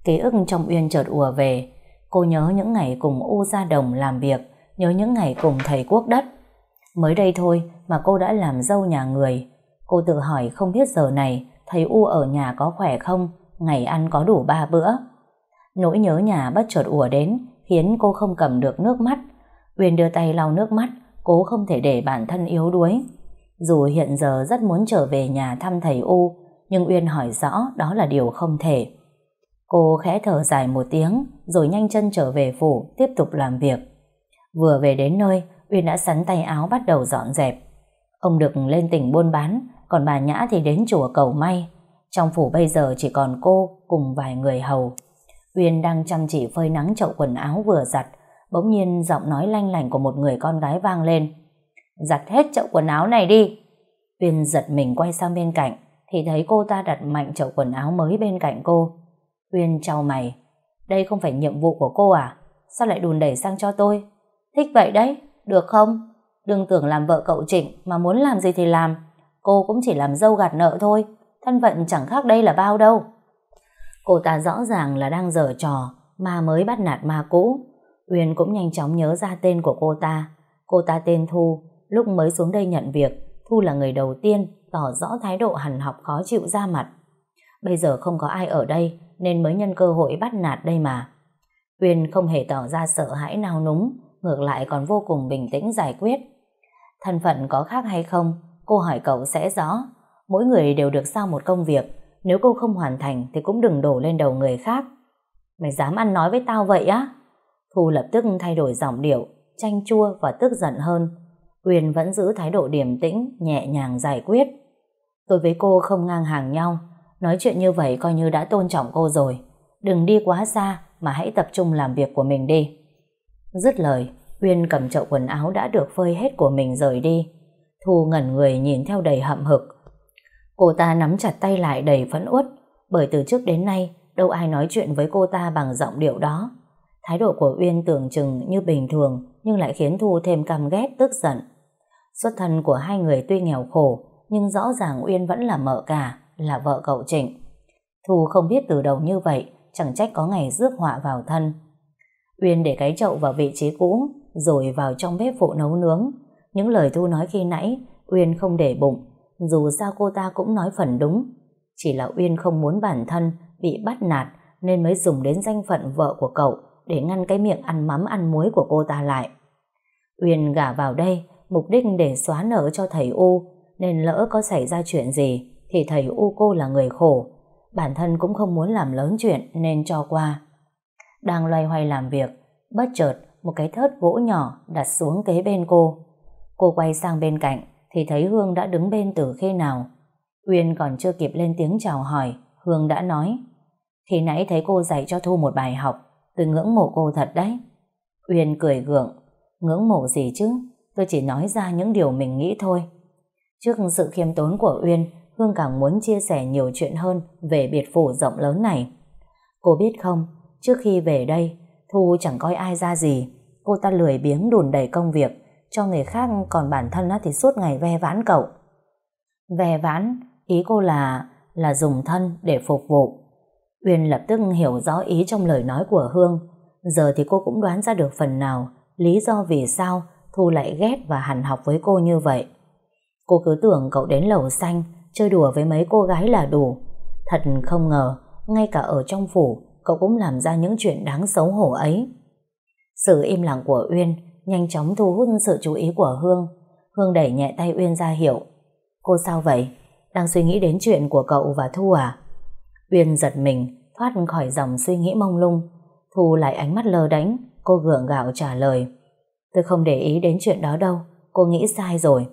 A: Ký ức trong Uyên chợt ùa về, cô nhớ những ngày cùng U ra đồng làm việc, nhớ những ngày cùng thầy quốc đất. Mới đây thôi mà cô đã làm dâu nhà người. Cô tự hỏi không biết giờ này thầy U ở nhà có khỏe không, ngày ăn có đủ ba bữa. Nỗi nhớ nhà bất chợt ùa đến, khiến cô không cầm được nước mắt. Uyên đưa tay lau nước mắt, cố không thể để bản thân yếu đuối. Dù hiện giờ rất muốn trở về nhà thăm thầy U, nhưng Uyên hỏi rõ đó là điều không thể. Cô khẽ thở dài một tiếng, rồi nhanh chân trở về phủ, tiếp tục làm việc. Vừa về đến nơi, Uyên đã sắn tay áo bắt đầu dọn dẹp. Ông được lên tỉnh buôn bán, còn bà Nhã thì đến chùa cầu may. Trong phủ bây giờ chỉ còn cô cùng vài người hầu. Uyên đang chăm chỉ phơi nắng chậu quần áo vừa giặt, bỗng nhiên giọng nói lanh lành của một người con gái vang lên. Giặt hết chậu quần áo này đi. Uyên giật mình quay sang bên cạnh, thì thấy cô ta đặt mạnh chậu quần áo mới bên cạnh cô. Uyên trao mày, đây không phải nhiệm vụ của cô à? Sao lại đùn đẩy sang cho tôi? Thích vậy đấy, được không? Đừng tưởng làm vợ cậu Trịnh mà muốn làm gì thì làm. Cô cũng chỉ làm dâu gạt nợ thôi, thân phận chẳng khác đây là bao đâu. Cô ta rõ ràng là đang dở trò, mà mới bắt nạt ma cũ. Uyên cũng nhanh chóng nhớ ra tên của cô ta. Cô ta tên Thu, lúc mới xuống đây nhận việc, Thu là người đầu tiên tỏ rõ thái độ hằn học khó chịu ra mặt. Bây giờ không có ai ở đây nên mới nhân cơ hội bắt nạt đây mà. Uyên không hề tỏ ra sợ hãi nào núng, ngược lại còn vô cùng bình tĩnh giải quyết. Thân phận có khác hay không, cô hỏi cậu sẽ rõ. Mỗi người đều được sao một công việc, nếu cô không hoàn thành thì cũng đừng đổ lên đầu người khác. Mày dám ăn nói với tao vậy á? Thu lập tức thay đổi giọng điệu, chanh chua và tức giận hơn. Uyên vẫn giữ thái độ điềm tĩnh, nhẹ nhàng giải quyết. Tôi với cô không ngang hàng nhau, nói chuyện như vậy coi như đã tôn trọng cô rồi. Đừng đi quá xa mà hãy tập trung làm việc của mình đi. Dứt lời, Uyên cầm chậu quần áo đã được phơi hết của mình rời đi. Thu ngẩn người nhìn theo đầy hậm hực. Cô ta nắm chặt tay lại đầy phẫn uất, bởi từ trước đến nay đâu ai nói chuyện với cô ta bằng giọng điệu đó. Thái độ của Uyên tưởng chừng như bình thường nhưng lại khiến Thu thêm căm ghét tức giận. Xuất thân của hai người tuy nghèo khổ nhưng rõ ràng Uyên vẫn là mợ cả, là vợ cậu Trịnh. Thu không biết từ đầu như vậy, chẳng trách có ngày rước họa vào thân. Uyên để cái chậu vào vị trí cũ, rồi vào trong bếp phụ nấu nướng. Những lời Thu nói khi nãy, Uyên không để bụng, dù sao cô ta cũng nói phần đúng. Chỉ là Uyên không muốn bản thân bị bắt nạt nên mới dùng đến danh phận vợ của cậu để ngăn cái miệng ăn mắm ăn muối của cô ta lại. Uyên gả vào đây mục đích để xóa nợ cho thầy U nên lỡ có xảy ra chuyện gì thì thầy U cô là người khổ. Bản thân cũng không muốn làm lớn chuyện nên cho qua. Đang loay hoay làm việc, bất chợt một cái thớt gỗ nhỏ đặt xuống kế bên cô. Cô quay sang bên cạnh thì thấy Hương đã đứng bên từ khi nào. Uyên còn chưa kịp lên tiếng chào hỏi, Hương đã nói thì nãy thấy cô dạy cho Thu một bài học, tôi ngưỡng mộ cô thật đấy. Uyên cười gượng, ngưỡng mộ gì chứ, tôi chỉ nói ra những điều mình nghĩ thôi. Trước sự khiêm tốn của Uyên, Hương càng muốn chia sẻ nhiều chuyện hơn về biệt phủ rộng lớn này. Cô biết không, trước khi về đây, Thu chẳng coi ai ra gì. Cô ta lười biếng đùn đẩy công việc, cho người khác còn bản thân thì suốt ngày ve vãn cậu. Ve vãn, ý cô là là dùng thân để phục vụ. Uyên lập tức hiểu rõ ý trong lời nói của Hương. Giờ thì cô cũng đoán ra được phần nào lý do vì sao Thu lại ghét và hằn học với cô như vậy. Cô cứ tưởng cậu đến lầu xanh chơi đùa với mấy cô gái là đủ. Thật không ngờ, ngay cả ở trong phủ, cậu cũng làm ra những chuyện đáng xấu hổ ấy. Sự im lặng của Uyên nhanh chóng thu hút sự chú ý của Hương. Hương đẩy nhẹ tay Uyên ra hiệu. Cô sao vậy? Đang suy nghĩ đến chuyện của cậu và Thu à? Uyên giật mình, thoát khỏi dòng suy nghĩ mông lung. Thu lại ánh mắt lơ đánh, cô gượng gạo trả lời. Tôi không để ý đến chuyện đó đâu, cô nghĩ sai rồi.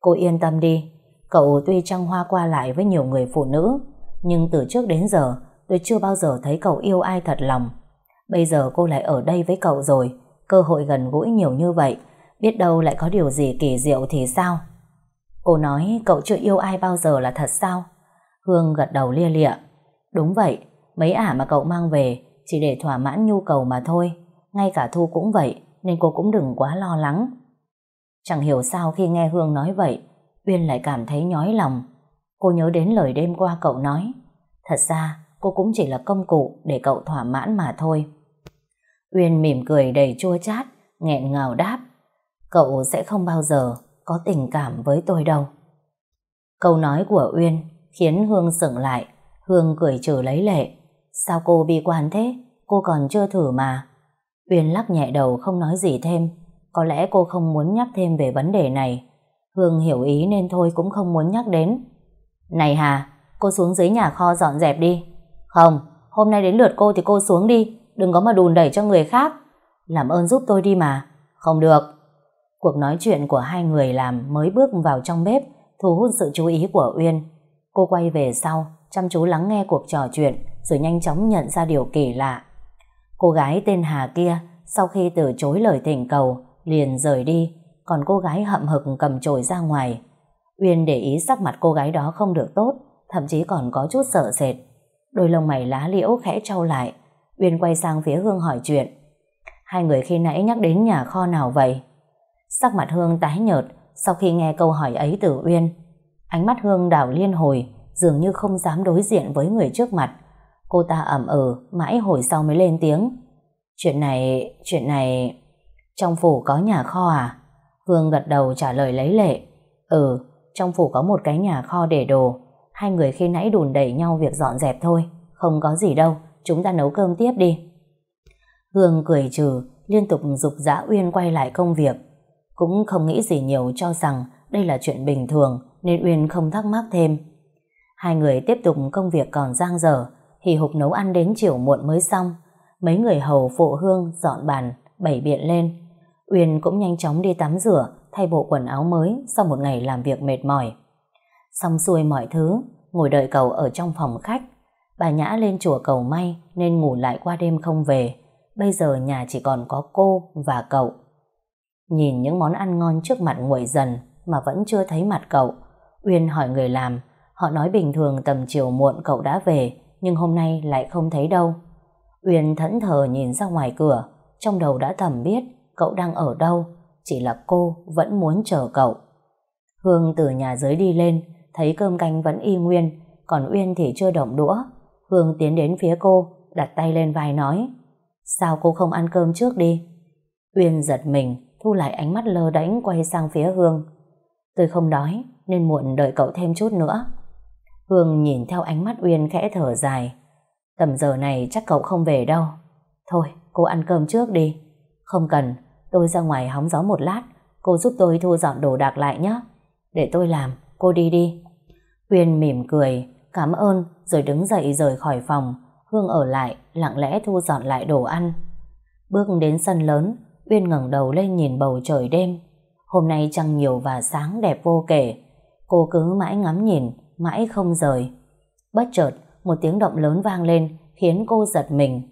A: Cô yên tâm đi, cậu tuy trăng hoa qua lại với nhiều người phụ nữ, nhưng từ trước đến giờ tôi chưa bao giờ thấy cậu yêu ai thật lòng. Bây giờ cô lại ở đây với cậu rồi, cơ hội gần gũi nhiều như vậy, biết đâu lại có điều gì kỳ diệu thì sao? Cô nói cậu chưa yêu ai bao giờ là thật sao? Hương gật đầu lia lịa. Đúng vậy, mấy ả mà cậu mang về chỉ để thỏa mãn nhu cầu mà thôi. Ngay cả Thu cũng vậy, nên cô cũng đừng quá lo lắng. Chẳng hiểu sao khi nghe Hương nói vậy, Uyên lại cảm thấy nhói lòng. Cô nhớ đến lời đêm qua cậu nói. Thật ra, cô cũng chỉ là công cụ để cậu thỏa mãn mà thôi. Uyên mỉm cười đầy chua chát, nghẹn ngào đáp. Cậu sẽ không bao giờ có tình cảm với tôi đâu. Câu nói của Uyên khiến Hương sững lại. Hương cười trừ lấy lệ. Sao cô bi quan thế? Cô còn chưa thử mà. Uyên lắc nhẹ đầu không nói gì thêm. Có lẽ cô không muốn nhắc thêm về vấn đề này. Hương hiểu ý nên thôi cũng không muốn nhắc đến. Này Hà, cô xuống dưới nhà kho dọn dẹp đi. Không, hôm nay đến lượt cô thì cô xuống đi. Đừng có mà đùn đẩy cho người khác. Làm ơn giúp tôi đi mà. Không được. Cuộc nói chuyện của hai người làm mới bước vào trong bếp thu hút sự chú ý của Uyên. Cô quay về sau, chăm chú lắng nghe cuộc trò chuyện rồi nhanh chóng nhận ra điều kỳ lạ. Cô gái tên Hà kia sau khi từ chối lời thỉnh cầu liền rời đi còn cô gái hậm hực cầm chổi ra ngoài. Uyên để ý sắc mặt cô gái đó không được tốt thậm chí còn có chút sợ sệt. Đôi lông mày lá liễu khẽ trao lại Uyên quay sang phía Hương hỏi chuyện. Hai người khi nãy nhắc đến nhà kho nào vậy? Sắc mặt Hương tái nhợt sau khi nghe câu hỏi ấy từ Uyên. Ánh mắt Hương đảo liên hồi, dường như không dám đối diện với người trước mặt. Cô ta ẩm ừ, mãi hồi sau mới lên tiếng. Chuyện này, chuyện này... Trong phủ có nhà kho à? Hương gật đầu trả lời lấy lệ. Ừ, trong phủ có một cái nhà kho để đồ. Hai người khi nãy đùn đẩy nhau việc dọn dẹp thôi. Không có gì đâu, chúng ta nấu cơm tiếp đi. Hương cười trừ, liên tục dục dã Uyên quay lại công việc. Cũng không nghĩ gì nhiều cho rằng đây là chuyện bình thường nên Uyên không thắc mắc thêm. Hai người tiếp tục công việc còn giang dở thì hục nấu ăn đến chiều muộn mới xong. Mấy người hầu phụ hương dọn bàn, bày biện lên. Uyên cũng nhanh chóng đi tắm rửa, thay bộ quần áo mới sau một ngày làm việc mệt mỏi. Xong xuôi mọi thứ, ngồi đợi cậu ở trong phòng khách. Bà Nhã lên chùa cầu may nên ngủ lại qua đêm không về. Bây giờ nhà chỉ còn có cô và cậu. Nhìn những món ăn ngon trước mặt nguội dần mà vẫn chưa thấy mặt cậu. Uyên hỏi người làm, họ nói bình thường tầm chiều muộn cậu đã về, nhưng hôm nay lại không thấy đâu. Uyên thẫn thờ nhìn ra ngoài cửa, trong đầu đã thầm biết cậu đang ở đâu, chỉ là cô vẫn muốn chờ cậu. Hương từ nhà dưới đi lên, thấy cơm canh vẫn y nguyên, còn Uyên thì chưa động đũa. Hương tiến đến phía cô, đặt tay lên vai nói, sao cô không ăn cơm trước đi? Uyên giật mình, thu lại ánh mắt lơ đánh quay sang phía Hương. Tôi không đói, nên muộn đợi cậu thêm chút nữa. Hương nhìn theo ánh mắt Uyên khẽ thở dài. Tầm giờ này chắc cậu không về đâu. Thôi, cô ăn cơm trước đi. Không cần, tôi ra ngoài hóng gió một lát, cô giúp tôi thu dọn đồ đạc lại nhé. Để tôi làm, cô đi đi. Uyên mỉm cười, cảm ơn, rồi đứng dậy rời khỏi phòng. Hương ở lại, lặng lẽ thu dọn lại đồ ăn. Bước đến sân lớn, Uyên ngẩng đầu lên nhìn bầu trời đêm. Hôm nay trăng nhiều và sáng đẹp vô kể. Cô cứ mãi ngắm nhìn, mãi không rời. Bất chợt, một tiếng động lớn vang lên, khiến cô giật mình.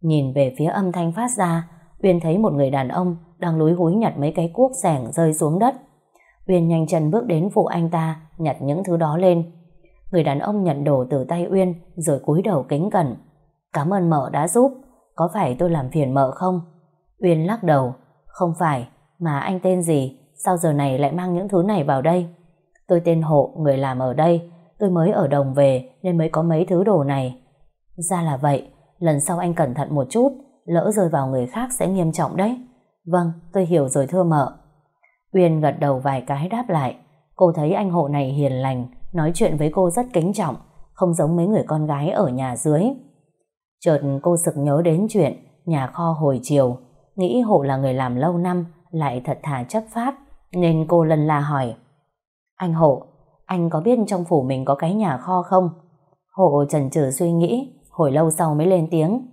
A: Nhìn về phía âm thanh phát ra, Uyên thấy một người đàn ông đang lúi húi nhặt mấy cái cuốc sẻng rơi xuống đất. Uyên nhanh chân bước đến phụ anh ta, nhặt những thứ đó lên. Người đàn ông nhận đồ từ tay Uyên, rồi cúi đầu kính cẩn. Cảm ơn mợ đã giúp, có phải tôi làm phiền mợ không? Uyên lắc đầu, không phải, mà anh tên gì, sao giờ này lại mang những thứ này vào đây? Tôi tên Hộ, người làm ở đây, tôi mới ở đồng về nên mới có mấy thứ đồ này. Ra là vậy, lần sau anh cẩn thận một chút, lỡ rơi vào người khác sẽ nghiêm trọng đấy. Vâng, tôi hiểu rồi thưa mợ. Uyên gật đầu vài cái đáp lại. Cô thấy anh hộ này hiền lành, nói chuyện với cô rất kính trọng, không giống mấy người con gái ở nhà dưới. Chợt cô sực nhớ đến chuyện nhà kho hồi chiều, nghĩ hộ là người làm lâu năm, lại thật thà chấp pháp nên cô lần la hỏi. Anh hộ, anh có biết trong phủ mình có cái nhà kho không? Hộ trần trừ suy nghĩ, hồi lâu sau mới lên tiếng.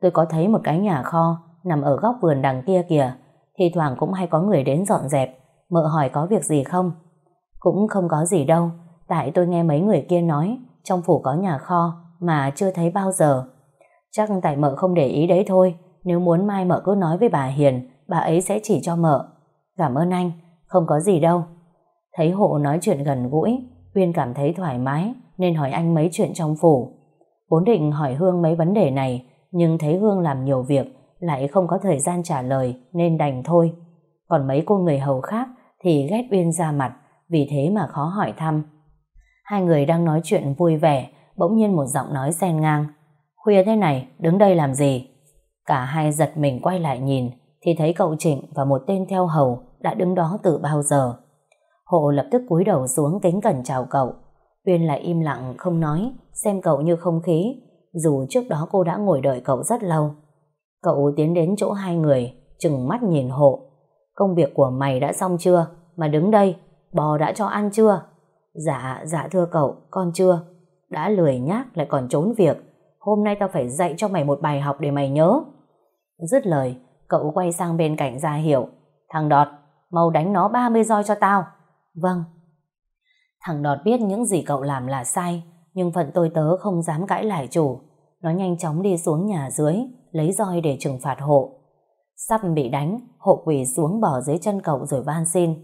A: Tôi có thấy một cái nhà kho nằm ở góc vườn đằng kia kìa, thì thoảng cũng hay có người đến dọn dẹp, mợ hỏi có việc gì không? Cũng không có gì đâu, tại tôi nghe mấy người kia nói trong phủ có nhà kho mà chưa thấy bao giờ. Chắc tại mợ không để ý đấy thôi, nếu muốn mai mợ cứ nói với bà Hiền, bà ấy sẽ chỉ cho mợ. Cảm ơn anh, không có gì đâu. Thấy hộ nói chuyện gần gũi, Uyên cảm thấy thoải mái nên hỏi anh mấy chuyện trong phủ. Vốn định hỏi Hương mấy vấn đề này, nhưng thấy Hương làm nhiều việc, lại không có thời gian trả lời nên đành thôi. Còn mấy cô người hầu khác thì ghét Uyên ra mặt, vì thế mà khó hỏi thăm. Hai người đang nói chuyện vui vẻ, bỗng nhiên một giọng nói xen ngang. Khuya thế này, đứng đây làm gì? Cả hai giật mình quay lại nhìn, thì thấy cậu Trịnh và một tên theo hầu đã đứng đó từ bao giờ. Hộ lập tức cúi đầu xuống kính cẩn chào cậu. Uyên lại im lặng không nói, xem cậu như không khí, dù trước đó cô đã ngồi đợi cậu rất lâu. Cậu tiến đến chỗ hai người, chừng mắt nhìn hộ. Công việc của mày đã xong chưa? Mà đứng đây, bò đã cho ăn chưa? Dạ, dạ thưa cậu, con chưa. Đã lười nhác lại còn trốn việc. Hôm nay tao phải dạy cho mày một bài học để mày nhớ. Dứt lời, cậu quay sang bên cạnh ra hiểu. Thằng Đọt, mau đánh nó 30 roi cho tao. Vâng. Thằng Đọt biết những gì cậu làm là sai, nhưng phận tôi tớ không dám cãi lại chủ. Nó nhanh chóng đi xuống nhà dưới, lấy roi để trừng phạt hộ. Sắp bị đánh, hộ quỳ xuống bỏ dưới chân cậu rồi van xin.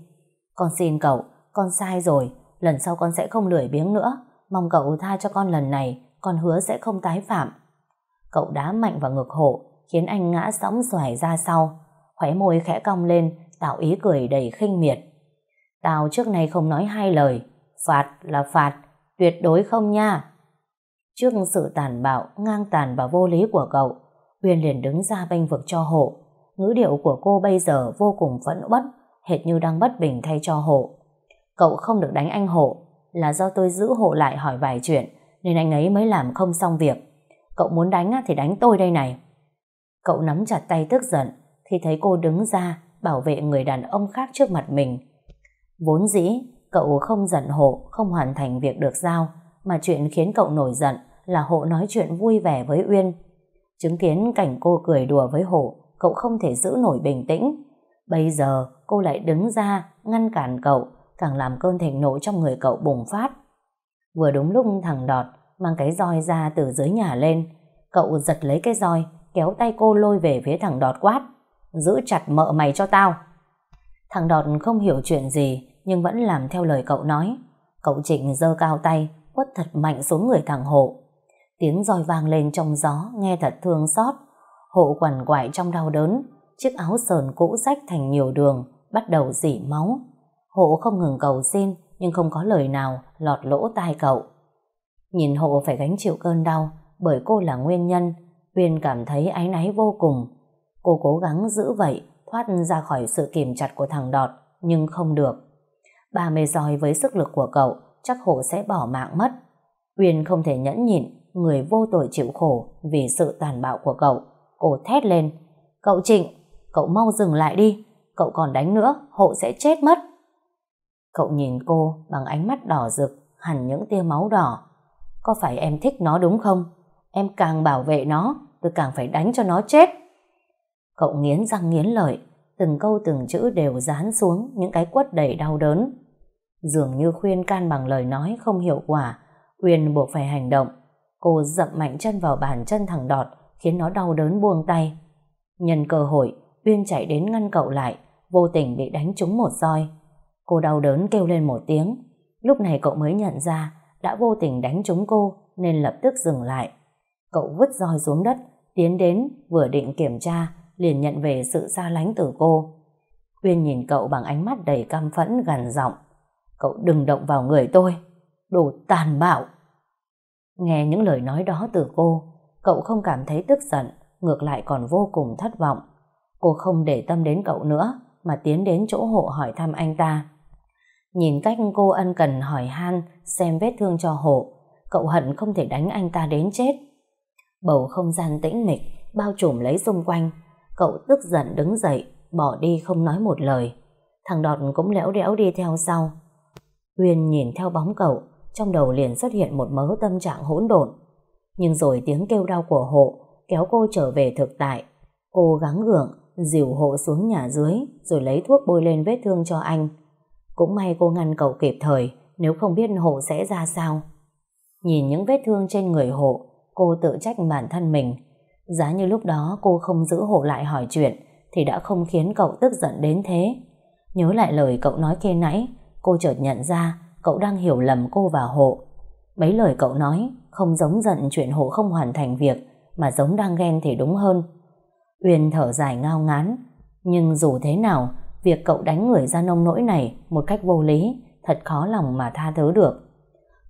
A: Con xin cậu, con sai rồi, lần sau con sẽ không lười biếng nữa. Mong cậu tha cho con lần này, con hứa sẽ không tái phạm. Cậu đá mạnh vào ngực hộ, khiến anh ngã sõng xoài ra sau. Khóe môi khẽ cong lên, tạo ý cười đầy khinh miệt. Tao trước này không nói hai lời, phạt là phạt, tuyệt đối không nha. Trước sự tàn bạo, ngang tàn và vô lý của cậu, Uyên liền đứng ra bênh vực cho hộ. Ngữ điệu của cô bây giờ vô cùng phẫn uất, hệt như đang bất bình thay cho hộ. Cậu không được đánh anh hộ, là do tôi giữ hộ lại hỏi vài chuyện, nên anh ấy mới làm không xong việc. Cậu muốn đánh thì đánh tôi đây này. Cậu nắm chặt tay tức giận khi thấy cô đứng ra bảo vệ người đàn ông khác trước mặt mình. Vốn dĩ, cậu không giận hộ, không hoàn thành việc được giao, mà chuyện khiến cậu nổi giận là hộ nói chuyện vui vẻ với Uyên. Chứng kiến cảnh cô cười đùa với hộ, cậu không thể giữ nổi bình tĩnh. Bây giờ, cô lại đứng ra, ngăn cản cậu, càng làm cơn thịnh nộ trong người cậu bùng phát. Vừa đúng lúc thằng Đọt mang cái roi ra từ dưới nhà lên, cậu giật lấy cái roi, kéo tay cô lôi về phía thằng Đọt quát. Giữ chặt mợ mày cho tao. Thằng Đọt không hiểu chuyện gì, nhưng vẫn làm theo lời cậu nói. Cậu Trịnh giơ cao tay, quất thật mạnh xuống người thằng Hộ. Tiếng roi vang lên trong gió, nghe thật thương xót. Hộ quằn quại trong đau đớn, chiếc áo sờn cũ rách thành nhiều đường, bắt đầu dỉ máu. Hộ không ngừng cầu xin, nhưng không có lời nào lọt lỗ tai cậu. Nhìn Hộ phải gánh chịu cơn đau, bởi cô là nguyên nhân, Uyên cảm thấy áy náy vô cùng. Cô cố gắng giữ vậy, thoát ra khỏi sự kìm chặt của thằng Đọt, nhưng không được. Ba mê roi với sức lực của cậu, chắc Hổ sẽ bỏ mạng mất. Uyên không thể nhẫn nhịn, người vô tội chịu khổ vì sự tàn bạo của cậu. Cô thét lên, cậu Trịnh, cậu mau dừng lại đi, cậu còn đánh nữa, Hộ sẽ chết mất. Cậu nhìn cô bằng ánh mắt đỏ rực, hẳn những tia máu đỏ. Có phải em thích nó đúng không? Em càng bảo vệ nó, tôi càng phải đánh cho nó chết. Cậu nghiến răng nghiến lợi, từng câu từng chữ đều dán xuống những cái quất đầy đau đớn. Dường như khuyên can bằng lời nói không hiệu quả, Uyên buộc phải hành động. Cô dậm mạnh chân vào bàn chân thằng Đọt, khiến nó đau đớn buông tay. Nhân cơ hội, Uyên chạy đến ngăn cậu lại, vô tình bị đánh trúng một roi. Cô đau đớn kêu lên một tiếng. Lúc này cậu mới nhận ra đã vô tình đánh trúng cô nên lập tức dừng lại. Cậu vứt roi xuống đất, tiến đến vừa định kiểm tra liền nhận về sự xa lánh từ cô. Uyên nhìn cậu bằng ánh mắt đầy căm phẫn gằn giọng. Cậu đừng động vào người tôi, đồ tàn bạo. Nghe những lời nói đó từ cô, cậu không cảm thấy tức giận, ngược lại còn vô cùng thất vọng. Cô không để tâm đến cậu nữa, mà tiến đến chỗ hộ hỏi thăm anh ta. Nhìn cách cô ân cần hỏi han xem vết thương cho hộ, cậu hận không thể đánh anh ta đến chết. Bầu không gian tĩnh mịch, bao trùm lấy xung quanh. Cậu tức giận đứng dậy, bỏ đi không nói một lời. Thằng Đọt cũng lẽo đẽo đi theo sau. Uyên nhìn theo bóng cậu, trong đầu liền xuất hiện một mớ tâm trạng hỗn độn. Nhưng rồi tiếng kêu đau của hộ kéo cô trở về thực tại. Cô gắng gượng, dìu hộ xuống nhà dưới rồi lấy thuốc bôi lên vết thương cho anh. Cũng may cô ngăn cậu kịp thời, nếu không biết hộ sẽ ra sao. Nhìn những vết thương trên người hộ, cô tự trách bản thân mình. Giá như lúc đó cô không giữ hộ lại hỏi chuyện, thì đã không khiến cậu tức giận đến thế. Nhớ lại lời cậu nói kia nãy, cô chợt nhận ra cậu đang hiểu lầm cô và Hộ. Mấy lời cậu nói không giống giận chuyện Hộ không hoàn thành việc mà giống đang ghen thì đúng hơn. Uyên thở dài ngao ngán nhưng dù thế nào việc cậu đánh người ra nông nỗi này một cách vô lý thật khó lòng mà tha thứ được.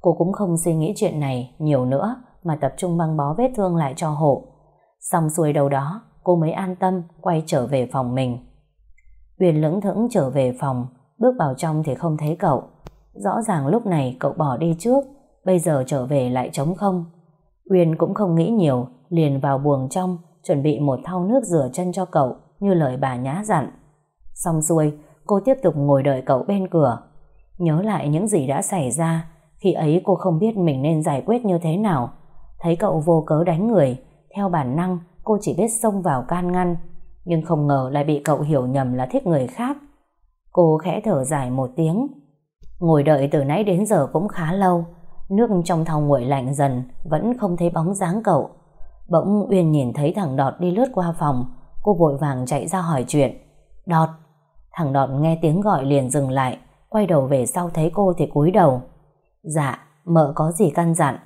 A: Cô cũng không suy nghĩ chuyện này nhiều nữa mà tập trung băng bó vết thương lại cho Hộ. Xong xuôi đầu đó, cô mới an tâm quay trở về phòng mình. Uyên lững thững trở về phòng, bước vào trong thì không thấy cậu. Rõ ràng lúc này cậu bỏ đi trước, bây giờ trở về lại trống không. Uyên cũng không nghĩ nhiều, liền vào buồng trong, chuẩn bị một thau nước rửa chân cho cậu, như lời bà nhá dặn. Xong xuôi, cô tiếp tục ngồi đợi cậu bên cửa. Nhớ lại những gì đã xảy ra, khi ấy cô không biết mình nên giải quyết như thế nào. Thấy cậu vô cớ đánh người theo bản năng cô chỉ biết xông vào can ngăn nhưng không ngờ lại bị cậu hiểu nhầm là thích người khác. Cô khẽ thở dài một tiếng. Ngồi đợi từ nãy đến giờ cũng khá lâu. Nước trong thau nguội lạnh dần, vẫn không thấy bóng dáng cậu. Bỗng Uyên nhìn thấy thằng Đọt đi lướt qua phòng. Cô vội vàng chạy ra hỏi chuyện. Đọt! Thằng Đọt nghe tiếng gọi liền dừng lại. Quay đầu về sau thấy cô thì cúi đầu. Dạ, mợ có gì căn dặn.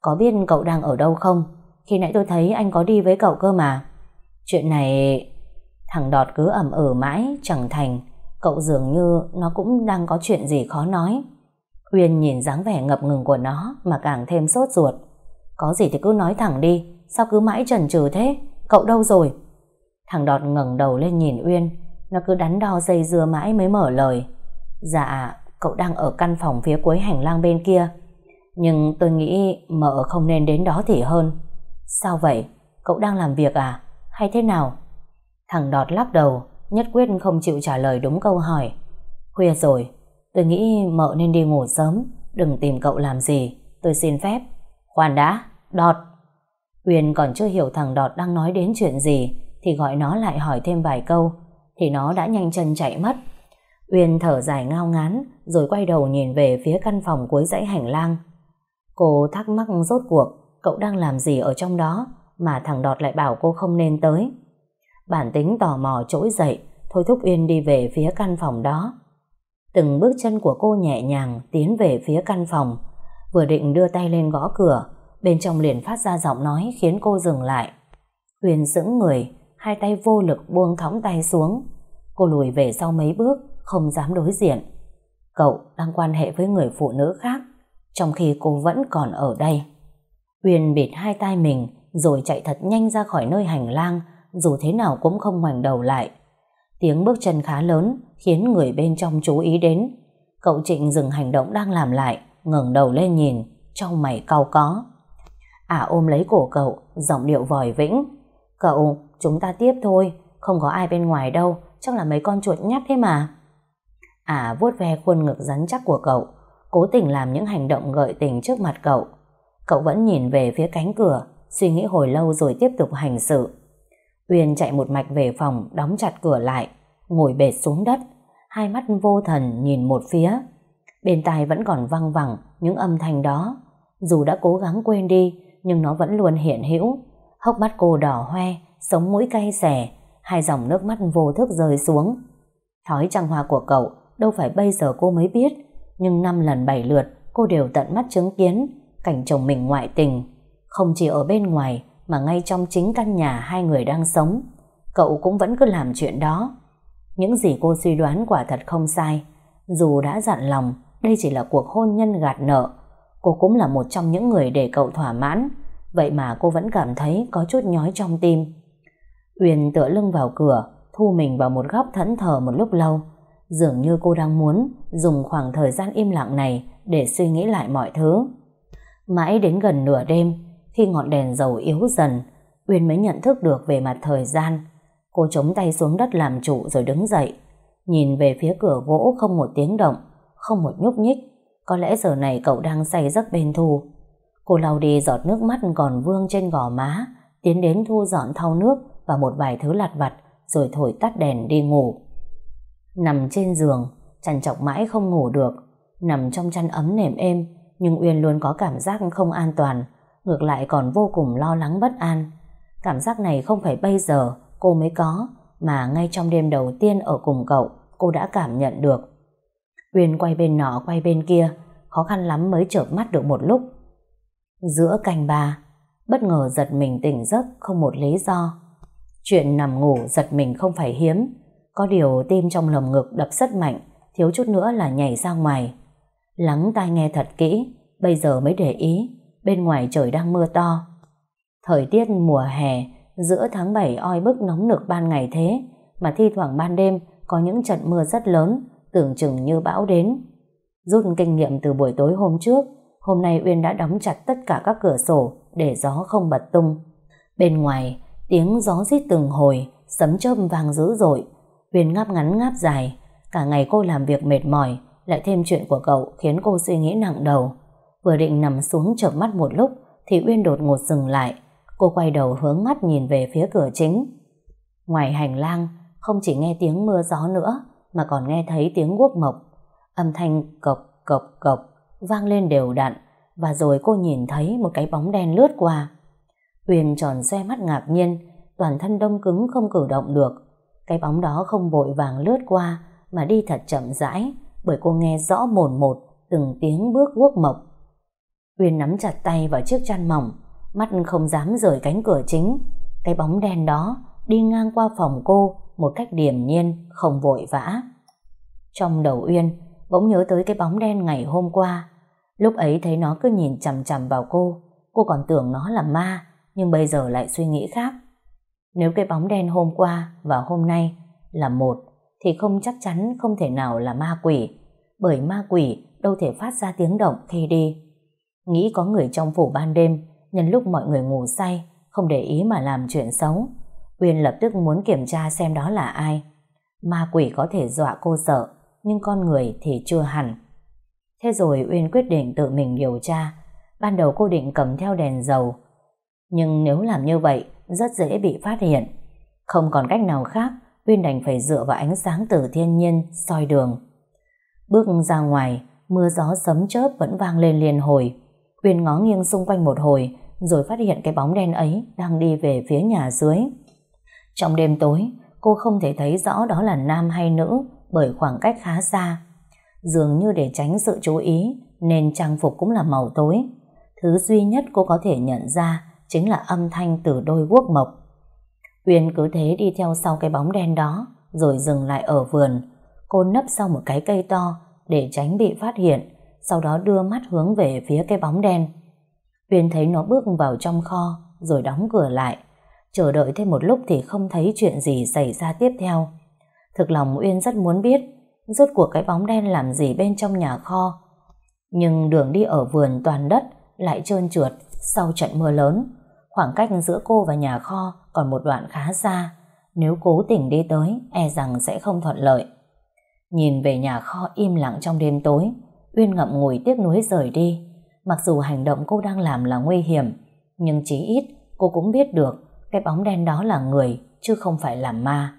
A: Có biết cậu đang ở đâu không? Khi nãy tôi thấy anh có đi với cậu cơ mà. Chuyện này... Thằng Đọt cứ ẩm ở mãi, chẳng thành. Cậu dường như nó cũng đang có chuyện gì khó nói. Uyên nhìn dáng vẻ ngập ngừng của nó mà càng thêm sốt ruột. Có gì thì cứ nói thẳng đi, sao cứ mãi chần chừ thế? Cậu đâu rồi? Thằng Đọt ngẩng đầu lên nhìn Uyên, nó cứ đắn đo dây dưa mãi mới mở lời. Dạ, cậu đang ở căn phòng phía cuối hành lang bên kia. Nhưng tôi nghĩ mợ không nên đến đó thì hơn. Sao vậy? Cậu đang làm việc à? Hay thế nào? Thằng Đọt lắc đầu, nhất quyết không chịu trả lời đúng câu hỏi. Khuya rồi, tôi nghĩ mợ nên đi ngủ sớm, đừng tìm cậu làm gì, tôi xin phép. Khoan đã, Đọt. Uyên còn chưa hiểu thằng Đọt đang nói đến chuyện gì, thì gọi nó lại hỏi thêm vài câu, thì nó đã nhanh chân chạy mất. Uyên thở dài ngao ngán, rồi quay đầu nhìn về phía căn phòng cuối dãy hành lang. Cô thắc mắc rốt cuộc, cậu đang làm gì ở trong đó, mà thằng Đọt lại bảo cô không nên tới. Bản tính tò mò trỗi dậy, thôi thúc Uyên đi về phía căn phòng đó. Từng bước chân của cô nhẹ nhàng tiến về phía căn phòng, vừa định đưa tay lên gõ cửa, bên trong liền phát ra giọng nói khiến cô dừng lại. Uyên sững người, hai tay vô lực buông thõng tay xuống. Cô lùi về sau mấy bước, không dám đối diện. Cậu đang quan hệ với người phụ nữ khác, trong khi cô vẫn còn ở đây. Uyên bịt hai tay mình, rồi chạy thật nhanh ra khỏi nơi hành lang, dù thế nào cũng không ngoảnh đầu lại. Tiếng bước chân khá lớn khiến người bên trong chú ý đến. Cậu Trịnh dừng hành động đang làm lại, ngẩng đầu lên nhìn, trong mày cau có. À, ôm lấy cổ cậu, giọng điệu vòi vĩnh. Cậu, chúng ta tiếp thôi, không có ai bên ngoài đâu, chắc là mấy con chuột nhắt thế mà. À, vuốt ve khuôn ngực rắn chắc của cậu, cố tình làm những hành động gợi tình trước mặt cậu. Cậu vẫn nhìn về phía cánh cửa, suy nghĩ hồi lâu rồi tiếp tục hành sự. Uyên chạy một mạch về phòng, đóng chặt cửa lại, ngồi bệt xuống đất, hai mắt vô thần nhìn một phía. Bên tai vẫn còn văng vẳng những âm thanh đó. Dù đã cố gắng quên đi, nhưng nó vẫn luôn hiện hữu. Hốc mắt cô đỏ hoe, sống mũi cay xẻ, hai dòng nước mắt vô thức rơi xuống. Thói trăng hoa của cậu, đâu phải bây giờ cô mới biết, nhưng năm lần bảy lượt cô đều tận mắt chứng kiến cảnh chồng mình ngoại tình. Không chỉ ở bên ngoài, mà ngay trong chính căn nhà hai người đang sống, cậu cũng vẫn cứ làm chuyện đó. Những gì cô suy đoán quả thật không sai. Dù đã dặn lòng, đây chỉ là cuộc hôn nhân gạt nợ, cô cũng là một trong những người để cậu thỏa mãn, vậy mà cô vẫn cảm thấy có chút nhói trong tim. Uyên tựa lưng vào cửa, thu mình vào một góc thẫn thờ một lúc lâu. Dường như cô đang muốn dùng khoảng thời gian im lặng này để suy nghĩ lại mọi thứ. Mãi đến gần nửa đêm, khi ngọn đèn dầu yếu dần, Uyên mới nhận thức được về mặt thời gian. Cô chống tay xuống đất làm chủ rồi đứng dậy. Nhìn về phía cửa gỗ không một tiếng động, không một nhúc nhích. Có lẽ giờ này cậu đang say giấc bên Thu. Cô lau đi giọt nước mắt còn vương trên gò má, tiến đến Thu dọn thau nước và một vài thứ lặt vặt, rồi thổi tắt đèn đi ngủ. Nằm trên giường, chăn chọc mãi không ngủ được. Nằm trong chăn ấm nềm êm, nhưng Uyên luôn có cảm giác không an toàn, ngược lại còn vô cùng lo lắng bất an. Cảm giác này không phải bây giờ cô mới có, mà ngay trong đêm đầu tiên ở cùng cậu, cô đã cảm nhận được. Uyên quay bên nọ quay bên kia, khó khăn lắm mới chợp mắt được một lúc. Giữa canh ba, bất ngờ giật mình tỉnh giấc không một lý do. Chuyện nằm ngủ giật mình không phải hiếm, có điều tim trong lồng ngực đập rất mạnh, thiếu chút nữa là nhảy ra ngoài. Lắng tai nghe thật kỹ, bây giờ mới để ý, bên ngoài trời đang mưa to. Thời tiết mùa hè, giữa tháng 7 oi bức nóng nực ban ngày thế, mà thi thoảng ban đêm có những trận mưa rất lớn, tưởng chừng như bão đến. Rút kinh nghiệm từ buổi tối hôm trước, hôm nay Uyên đã đóng chặt tất cả các cửa sổ để gió không bật tung. Bên ngoài, tiếng gió rít từng hồi, sấm chớp vang dữ dội. Uyên ngáp ngắn ngáp dài, cả ngày cô làm việc mệt mỏi, lại thêm chuyện của cậu khiến cô suy nghĩ nặng đầu. Vừa định nằm xuống chợp mắt một lúc, thì Uyên đột ngột dừng lại. Cô quay đầu hướng mắt nhìn về phía cửa chính. Ngoài hành lang, không chỉ nghe tiếng mưa gió nữa, mà còn nghe thấy tiếng guốc mộc. Âm thanh cộc cộc cộc vang lên đều đặn và rồi cô nhìn thấy một cái bóng đen lướt qua. uyên tròn xe mắt ngạc nhiên, toàn thân đông cứng không cử động được. Cái bóng đó không vội vàng lướt qua mà đi thật chậm rãi bởi cô nghe rõ mồn một từng tiếng bước guốc mộc. uyên nắm chặt tay vào chiếc chăn mỏng, mắt không dám rời cánh cửa chính. Cái bóng đen đó đi ngang qua phòng cô một cách điềm nhiên, không vội vã. Trong đầu Uyên, bỗng nhớ tới cái bóng đen ngày hôm qua. Lúc ấy thấy nó cứ nhìn chằm chằm vào cô, cô còn tưởng nó là ma, nhưng bây giờ lại suy nghĩ khác. Nếu cái bóng đen hôm qua và hôm nay là một, thì không chắc chắn không thể nào là ma quỷ, bởi ma quỷ đâu thể phát ra tiếng động khi đi. Nghĩ có người trong phủ ban đêm, nhân lúc mọi người ngủ say, không để ý mà làm chuyện xấu. Uyên lập tức muốn kiểm tra xem đó là ai. Ma quỷ có thể dọa cô sợ, nhưng con người thì chưa hẳn. Thế rồi Uyên quyết định tự mình điều tra. Ban đầu cô định cầm theo đèn dầu. Nhưng nếu làm như vậy, rất dễ bị phát hiện. Không còn cách nào khác, Uyên đành phải dựa vào ánh sáng từ thiên nhiên, soi đường. Bước ra ngoài, mưa gió sấm chớp vẫn vang lên liền hồi. Uyên ngó nghiêng xung quanh một hồi, rồi phát hiện cái bóng đen ấy đang đi về phía nhà dưới. Trong đêm tối, cô không thể thấy rõ đó là nam hay nữ bởi khoảng cách khá xa. Dường như để tránh sự chú ý nên trang phục cũng là màu tối. Thứ duy nhất cô có thể nhận ra chính là âm thanh từ đôi guốc mộc. Uyên cứ thế đi theo sau cái bóng đen đó, rồi dừng lại ở vườn. Cô nấp sau một cái cây to để tránh bị phát hiện, sau đó đưa mắt hướng về phía cái bóng đen. Uyên thấy nó bước vào trong kho, rồi đóng cửa lại. Chờ đợi thêm một lúc thì không thấy chuyện gì xảy ra tiếp theo. Thực lòng Uyên rất muốn biết, rốt cuộc cái bóng đen làm gì bên trong nhà kho. Nhưng đường đi ở vườn toàn đất lại trơn trượt sau trận mưa lớn. Khoảng cách giữa cô và nhà kho còn một đoạn khá xa. Nếu cố tình đi tới, e rằng sẽ không thuận lợi. Nhìn về nhà kho im lặng trong đêm tối, Uyên ngậm ngùi tiếc nuối rời đi. Mặc dù hành động cô đang làm là nguy hiểm, nhưng chí ít cô cũng biết được cái bóng đen đó là người, chứ không phải là ma.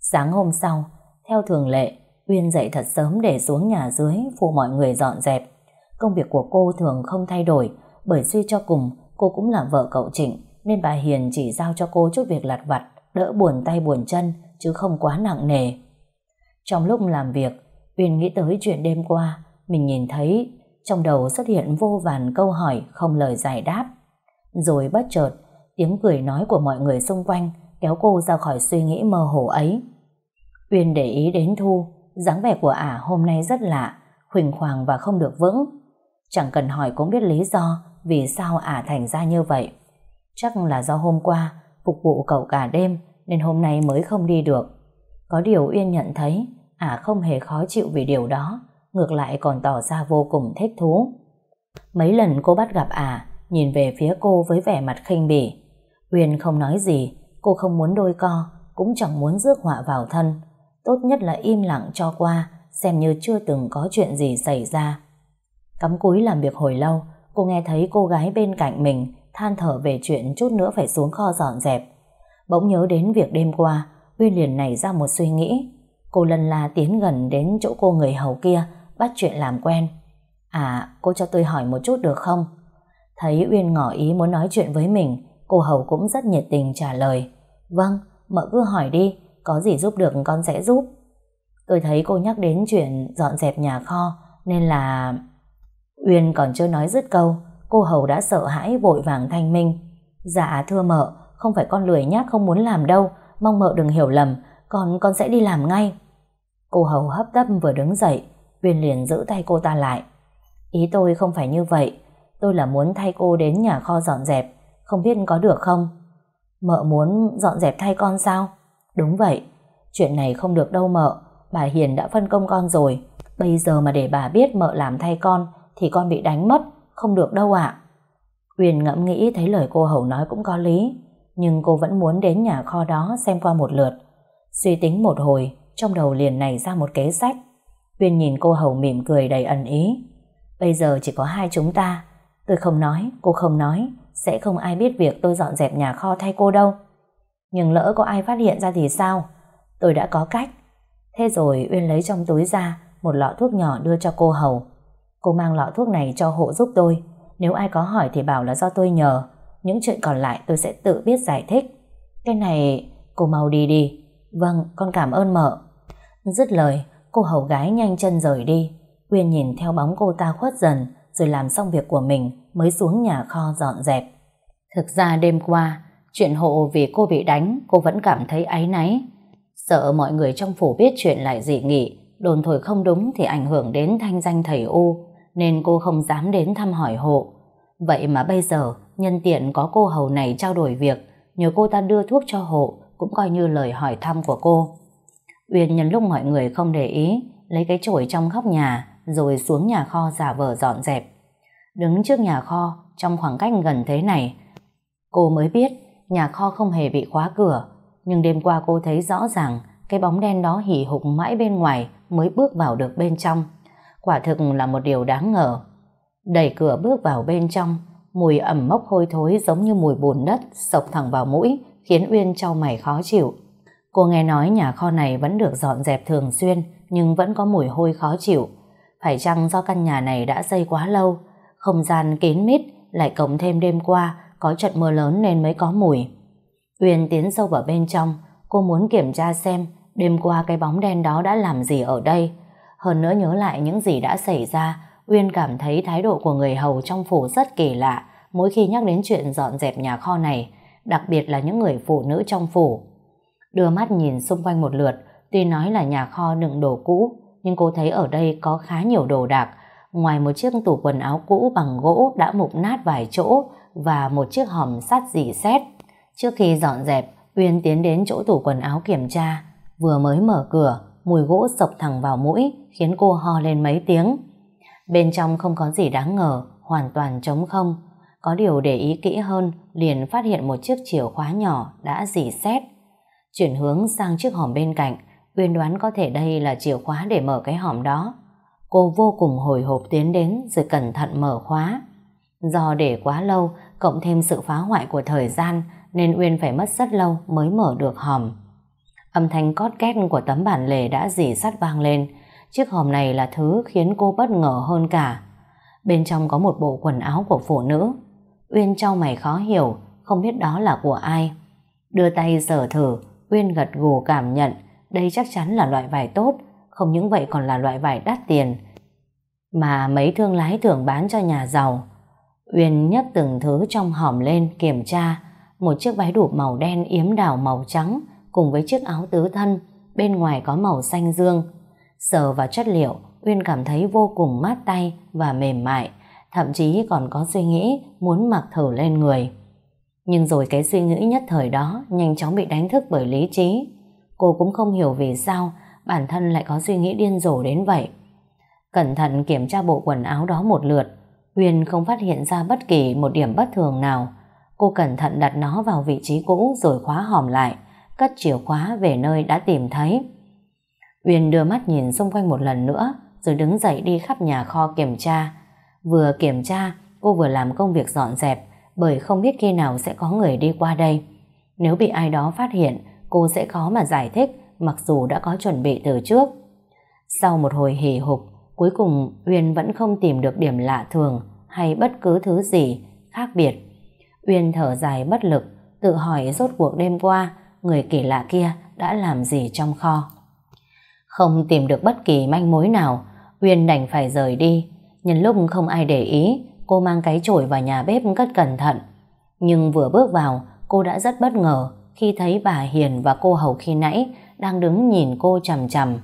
A: Sáng hôm sau, theo thường lệ, Uyên dậy thật sớm để xuống nhà dưới phụ mọi người dọn dẹp. Công việc của cô thường không thay đổi, bởi suy cho cùng cô cũng là vợ cậu Trịnh, nên bà Hiền chỉ giao cho cô chút việc lặt vặt, đỡ buồn tay buồn chân, chứ không quá nặng nề. Trong lúc làm việc, Uyên nghĩ tới chuyện đêm qua, mình nhìn thấy trong đầu xuất hiện vô vàn câu hỏi không lời giải đáp. Rồi bất chợt, tiếng cười nói của mọi người xung quanh kéo cô ra khỏi suy nghĩ mơ hồ ấy. Uyên để ý đến Thu, dáng vẻ của ả hôm nay rất lạ, huỳnh khoàng và không được vững. Chẳng cần hỏi cũng biết lý do vì sao ả thành ra như vậy. Chắc là do hôm qua phục vụ cậu cả đêm nên hôm nay mới không đi được. Có điều Uyên nhận thấy ả không hề khó chịu vì điều đó, ngược lại còn tỏ ra vô cùng thích thú. Mấy lần cô bắt gặp ả, nhìn về phía cô với vẻ mặt khinh bỉ. Uyên không nói gì, cô không muốn đôi co, cũng chẳng muốn rước họa vào thân. Tốt nhất là im lặng cho qua, xem như chưa từng có chuyện gì xảy ra. Cắm cúi làm việc hồi lâu, cô nghe thấy cô gái bên cạnh mình than thở về chuyện chút nữa phải xuống kho dọn dẹp. Bỗng nhớ đến việc đêm qua, Uyên liền nảy ra một suy nghĩ. Cô lần la tiến gần đến chỗ cô người hầu kia, bắt chuyện làm quen. À, cô cho tôi hỏi một chút được không? Thấy Uyên ngỏ ý muốn nói chuyện với mình, cô hầu cũng rất nhiệt tình trả lời. Vâng, mợ cứ hỏi đi, có gì giúp được con sẽ giúp. Tôi thấy cô nhắc đến chuyện dọn dẹp nhà kho nên là... Uyên còn chưa nói dứt câu, cô Hầu đã sợ hãi vội vàng thanh minh. Dạ thưa mợ, không phải con lười nhác không muốn làm đâu, mong mợ đừng hiểu lầm, Còn con sẽ đi làm ngay. Cô Hầu hấp tấp vừa đứng dậy, Uyên liền giữ tay cô ta lại. Ý tôi không phải như vậy, tôi là muốn thay cô đến nhà kho dọn dẹp, không biết có được không? Mợ muốn dọn dẹp thay con sao? Đúng vậy, chuyện này không được đâu mợ, bà Hiền đã phân công con rồi, bây giờ mà để bà biết mợ làm thay con thì con bị đánh mất, không được đâu ạ. Uyên ngẫm nghĩ thấy lời cô Hầu nói cũng có lý, nhưng cô vẫn muốn đến nhà kho đó xem qua một lượt. Suy tính một hồi, trong đầu liền nảy ra một kế sách. Uyên nhìn cô Hầu mỉm cười đầy ẩn ý. Bây giờ chỉ có hai chúng ta. Tôi không nói, cô không nói, sẽ không ai biết việc tôi dọn dẹp nhà kho thay cô đâu. Nhưng lỡ có ai phát hiện ra thì sao? Tôi đã có cách. Thế rồi Uyên lấy trong túi ra một lọ thuốc nhỏ đưa cho cô Hầu. Cô mang lọ thuốc này cho hộ giúp tôi. Nếu ai có hỏi thì bảo là do tôi nhờ. Những chuyện còn lại tôi sẽ tự biết giải thích. Cái này cô mau đi đi. Vâng, con cảm ơn mợ. Dứt lời, cô hầu gái nhanh chân rời đi. Uyên nhìn theo bóng cô ta khuất dần, rồi làm xong việc của mình mới xuống nhà kho dọn dẹp. Thực ra đêm qua, chuyện hộ vì cô bị đánh, cô vẫn cảm thấy áy náy. Sợ mọi người trong phủ biết chuyện lại dị nghị, đồn thổi không đúng thì ảnh hưởng đến thanh danh thầy U, nên cô không dám đến thăm hỏi hộ. Vậy mà bây giờ, nhân tiện có cô hầu này trao đổi việc, nhờ cô ta đưa thuốc cho hộ, cũng coi như lời hỏi thăm của cô. Uyên nhân lúc mọi người không để ý, lấy cái chổi trong góc nhà, rồi xuống nhà kho giả vờ dọn dẹp. Đứng trước nhà kho, trong khoảng cách gần thế này, cô mới biết nhà kho không hề bị khóa cửa, nhưng đêm qua cô thấy rõ ràng cái bóng đen đó hỉ hục mãi bên ngoài mới bước vào được bên trong. Quả thực là một điều đáng ngờ. Đẩy cửa bước vào bên trong, mùi ẩm mốc hôi thối giống như mùi bùn đất sộc thẳng vào mũi, khiến Uyên trao mày khó chịu. Cô nghe nói nhà kho này vẫn được dọn dẹp thường xuyên, nhưng vẫn có mùi hôi khó chịu. Phải chăng do căn nhà này đã xây quá lâu, không gian kín mít, lại cộng thêm đêm qua có trận mưa lớn nên mới có mùi. Uyên tiến sâu vào bên trong, cô muốn kiểm tra xem đêm qua cái bóng đen đó đã làm gì ở đây. Hơn nữa nhớ lại những gì đã xảy ra, Uyên cảm thấy thái độ của người hầu trong phủ rất kỳ lạ mỗi khi nhắc đến chuyện dọn dẹp nhà kho này, đặc biệt là những người phụ nữ trong phủ. Đưa mắt nhìn xung quanh một lượt, tuy nói là nhà kho đựng đồ cũ, nhưng cô thấy ở đây có khá nhiều đồ đạc, ngoài một chiếc tủ quần áo cũ bằng gỗ đã mục nát vài chỗ và một chiếc hòm sắt dỉ xét. Trước khi dọn dẹp, Uyên tiến đến chỗ tủ quần áo kiểm tra, vừa mới mở cửa, mùi gỗ sộc thẳng vào mũi, khiến cô ho lên mấy tiếng. Bên trong không có gì đáng ngờ, hoàn toàn trống không. Có điều để ý kỹ hơn, liền phát hiện một chiếc chìa khóa nhỏ đã dỉ xét. Chuyển hướng sang chiếc hòm bên cạnh, Uyên đoán có thể đây là chìa khóa để mở cái hòm đó. Cô vô cùng hồi hộp tiến đến rồi cẩn thận mở khóa. Do để quá lâu, cộng thêm sự phá hoại của thời gian, nên Uyên phải mất rất lâu mới mở được hòm. Âm thanh cót két của tấm bản lề đã dỉ sắt vang lên. Chiếc hòm này là thứ khiến cô bất ngờ hơn cả. Bên trong có một bộ quần áo của phụ nữ. Uyên trao mày khó hiểu, không biết đó là của ai. Đưa tay sở thử, Uyên gật gù cảm nhận đây chắc chắn là loại vải tốt, không những vậy còn là loại vải đắt tiền mà mấy thương lái thường bán cho nhà giàu. Uyên nhấc từng thứ trong hòm lên kiểm tra, một chiếc váy đụp màu đen yếm đảo màu trắng cùng với chiếc áo tứ thân, bên ngoài có màu xanh dương. Sờ vào chất liệu, Uyên cảm thấy vô cùng mát tay và mềm mại, thậm chí còn có suy nghĩ muốn mặc thử lên người. Nhưng rồi cái suy nghĩ nhất thời đó nhanh chóng bị đánh thức bởi lý trí. Cô cũng không hiểu vì sao bản thân lại có suy nghĩ điên rồ đến vậy. Cẩn thận kiểm tra bộ quần áo đó một lượt, Uyên không phát hiện ra bất kỳ một điểm bất thường nào. Cô cẩn thận đặt nó vào vị trí cũ rồi khóa hòm lại, cất chìa khóa về nơi đã tìm thấy. Uyên đưa mắt nhìn xung quanh một lần nữa, rồi đứng dậy đi khắp nhà kho kiểm tra. Vừa kiểm tra, cô vừa làm công việc dọn dẹp, bởi không biết khi nào sẽ có người đi qua đây. Nếu bị ai đó phát hiện, cô sẽ khó mà giải thích, mặc dù đã có chuẩn bị từ trước. Sau một hồi hì hục, cuối cùng Uyên vẫn không tìm được điểm lạ thường hay bất cứ thứ gì khác biệt. Uyên thở dài bất lực, tự hỏi rốt cuộc đêm qua người kỳ lạ kia đã làm gì trong kho. Không tìm được bất kỳ manh mối nào, Uyên đành phải rời đi. Nhân lúc không ai để ý, cô mang cái chổi vào nhà bếp cất cẩn thận. Nhưng vừa bước vào, cô đã rất bất ngờ khi thấy bà Hiền và cô Hầu khi nãy đang đứng nhìn cô chằm chằm.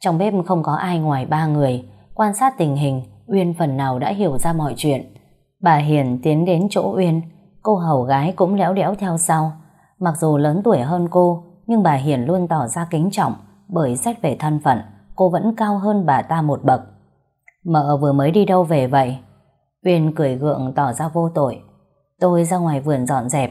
A: Trong bếp không có ai ngoài ba người, quan sát tình hình, Uyên phần nào đã hiểu ra mọi chuyện. Bà Hiền tiến đến chỗ Uyên, cô hầu gái cũng léo đẽo theo sau. Mặc dù lớn tuổi hơn cô, nhưng bà Hiền luôn tỏ ra kính trọng, bởi xét về thân phận, cô vẫn cao hơn bà ta một bậc. Mợ vừa mới đi đâu về vậy? Uyên cười gượng tỏ ra vô tội. Tôi ra ngoài vườn dọn dẹp.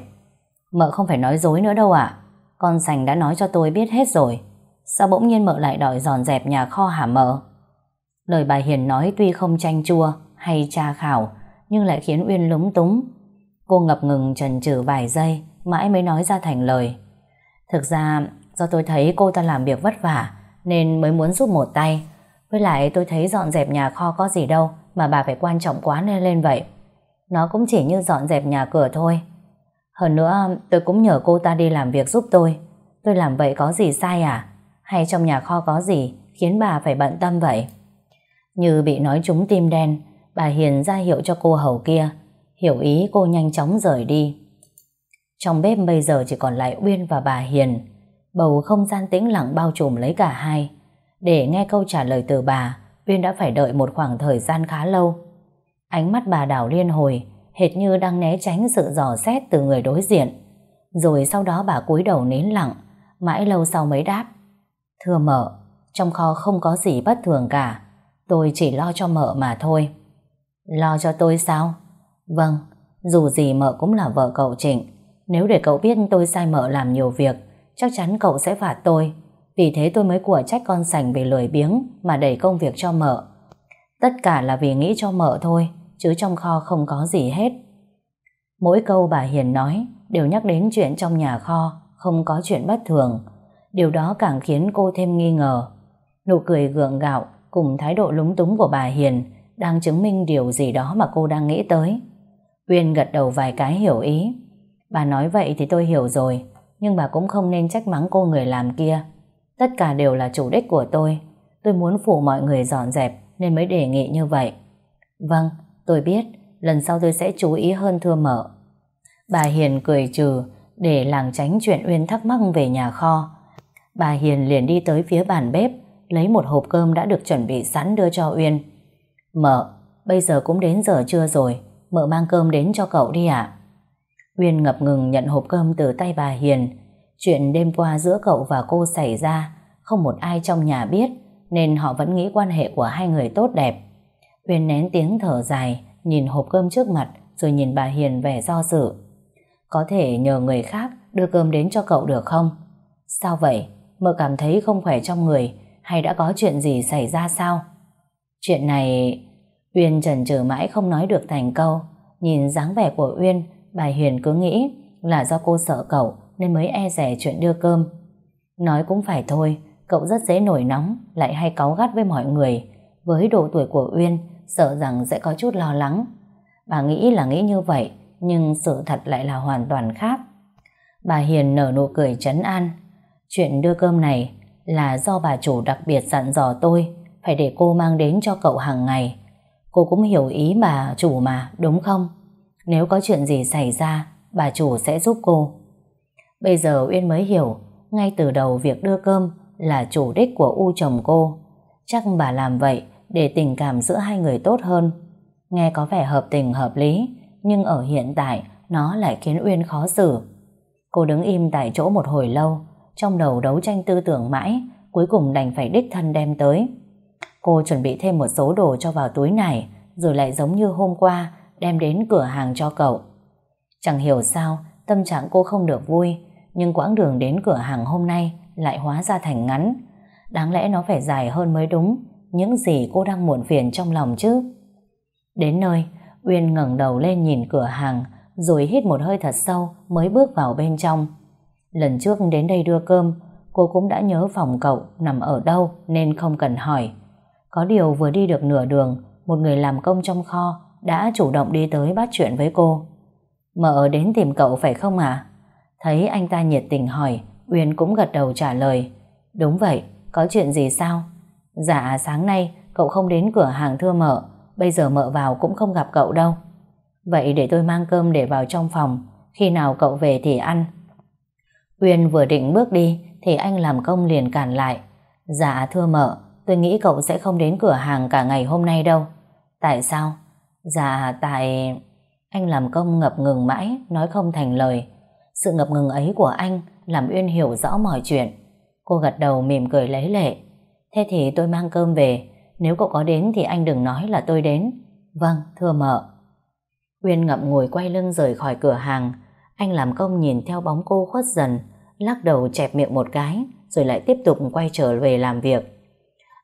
A: Mợ không phải nói dối nữa đâu ạ. Con sành đã nói cho tôi biết hết rồi. Sao bỗng nhiên mợ lại đòi dọn dẹp nhà kho hả mợ? Lời bà Hiền nói tuy không chanh chua hay tra khảo, nhưng lại khiến Uyên lúng túng. Cô ngập ngừng chần chừ vài giây, mãi mới nói ra thành lời. Thực ra, do tôi thấy cô ta làm việc vất vả, nên mới muốn giúp một tay. Với lại tôi thấy dọn dẹp nhà kho có gì đâu, mà bà phải quan trọng quá nên lên vậy. Nó cũng chỉ như dọn dẹp nhà cửa thôi. Hơn nữa, tôi cũng nhờ cô ta đi làm việc giúp tôi. Tôi làm vậy có gì sai à? Hay trong nhà kho có gì khiến bà phải bận tâm vậy? Như bị nói trúng tim đen, bà Hiền ra hiệu cho cô hầu kia. Hiểu ý cô nhanh chóng rời đi. Trong bếp bây giờ chỉ còn lại Uyên và bà Hiền. Bầu không gian tĩnh lặng bao trùm lấy cả hai. Để nghe câu trả lời từ bà, Uyên đã phải đợi một khoảng thời gian khá lâu. Ánh mắt bà đảo liên hồi, hệt như đang né tránh sự dò xét từ người đối diện. Rồi sau đó bà cúi đầu nín lặng, mãi lâu sau mới đáp. Thưa mợ, trong kho không có gì bất thường cả. Tôi chỉ lo cho mợ mà thôi. Lo cho tôi sao? Vâng, dù gì mợ cũng là vợ cậu Trịnh. Nếu để cậu biết tôi sai mợ làm nhiều việc, chắc chắn cậu sẽ phạt tôi. Vì thế tôi mới của trách con sành về lười biếng mà đẩy công việc cho mợ. Tất cả là vì nghĩ cho mợ thôi, chứ trong kho không có gì hết. Mỗi câu bà Hiền nói đều nhắc đến chuyện trong nhà kho, không có chuyện bất thường. Điều đó càng khiến cô thêm nghi ngờ. Nụ cười gượng gạo cùng thái độ lúng túng của bà Hiền đang chứng minh điều gì đó mà cô đang nghĩ tới. Uyên gật đầu vài cái hiểu ý. Bà nói vậy thì tôi hiểu rồi, nhưng bà cũng không nên trách mắng cô người làm kia. Tất cả đều là chủ đích của tôi. Tôi muốn phụ mọi người dọn dẹp nên mới đề nghị như vậy. Vâng, tôi biết, lần sau tôi sẽ chú ý hơn thưa mợ. Bà Hiền cười trừ để làng tránh chuyện Uyên thắc mắc về nhà kho. Bà Hiền liền đi tới phía bàn bếp lấy một hộp cơm đã được chuẩn bị sẵn đưa cho Uyên. Mợ, bây giờ cũng đến giờ trưa rồi, mợ mang cơm đến cho cậu đi ạ. Uyên ngập ngừng nhận hộp cơm từ tay bà Hiền. Chuyện đêm qua giữa cậu và cô xảy ra, không một ai trong nhà biết, nên họ vẫn nghĩ quan hệ của hai người tốt đẹp. Uyên nén tiếng thở dài, nhìn hộp cơm trước mặt, rồi nhìn bà Hiền vẻ do dự. Có thể nhờ người khác đưa cơm đến cho cậu được không? Sao vậy? Mơ cảm thấy không khỏe trong người, hay đã có chuyện gì xảy ra sao? Chuyện này... Uyên trần trừ mãi không nói được thành câu. Nhìn dáng vẻ của Uyên, bà Hiền cứ nghĩ là do cô sợ cậu nên mới e rẻ chuyện đưa cơm. Nói cũng phải thôi, cậu rất dễ nổi nóng, lại hay cáu gắt với mọi người. Với độ tuổi của Uyên, sợ rằng sẽ có chút lo lắng. Bà nghĩ là nghĩ như vậy, nhưng sự thật lại là hoàn toàn khác. Bà Hiền nở nụ cười trấn an. Chuyện đưa cơm này là do bà chủ đặc biệt dặn dò tôi phải để cô mang đến cho cậu hàng ngày. Cô cũng hiểu ý bà chủ mà, đúng không? Nếu có chuyện gì xảy ra, bà chủ sẽ giúp cô. Bây giờ Uyên mới hiểu, ngay từ đầu việc đưa cơm là chủ đích của U chồng cô. Chắc bà làm vậy để tình cảm giữa hai người tốt hơn. Nghe có vẻ hợp tình hợp lý, nhưng ở hiện tại nó lại khiến Uyên khó xử. Cô đứng im tại chỗ một hồi lâu, trong đầu đấu tranh tư tưởng mãi, cuối cùng đành phải đích thân đem tới. Cô chuẩn bị thêm một số đồ cho vào túi này, rồi lại giống như hôm qua, đem đến cửa hàng cho cậu. Chẳng hiểu sao, tâm trạng cô không được vui, nhưng quãng đường đến cửa hàng hôm nay lại hóa ra thành ngắn. Đáng lẽ nó phải dài hơn mới đúng, những gì cô đang muộn phiền trong lòng chứ. Đến nơi, Uyên ngẩng đầu lên nhìn cửa hàng, rồi hít một hơi thật sâu mới bước vào bên trong. Lần trước đến đây đưa cơm, cô cũng đã nhớ phòng cậu nằm ở đâu nên không cần hỏi. Có điều vừa đi được nửa đường, một người làm công trong kho đã chủ động đi tới bắt chuyện với cô. Mợ đến tìm cậu phải không à? Thấy anh ta nhiệt tình hỏi, Uyên cũng gật đầu trả lời. Đúng vậy, có chuyện gì sao? Dạ sáng nay cậu không đến cửa hàng thưa mợ, bây giờ mợ vào cũng không gặp cậu đâu. Vậy để tôi mang cơm để vào trong phòng, khi nào cậu về thì ăn. Uyên vừa định bước đi thì anh làm công liền cản lại. Dạ thưa mợ, tôi nghĩ cậu sẽ không đến cửa hàng cả ngày hôm nay đâu. Tại sao? Dạ tại... Anh làm công ngập ngừng mãi, nói không thành lời. Sự ngập ngừng ấy của anh làm Uyên hiểu rõ mọi chuyện. Cô gật đầu mỉm cười lấy lệ. Thế thì tôi mang cơm về, nếu cậu có đến thì anh đừng nói là tôi đến. Vâng, thưa mợ. Uyên ngậm ngồi quay lưng rời khỏi cửa hàng. Anh làm công nhìn theo bóng cô khuất dần, lắc đầu chẹp miệng một cái, rồi lại tiếp tục quay trở về làm việc.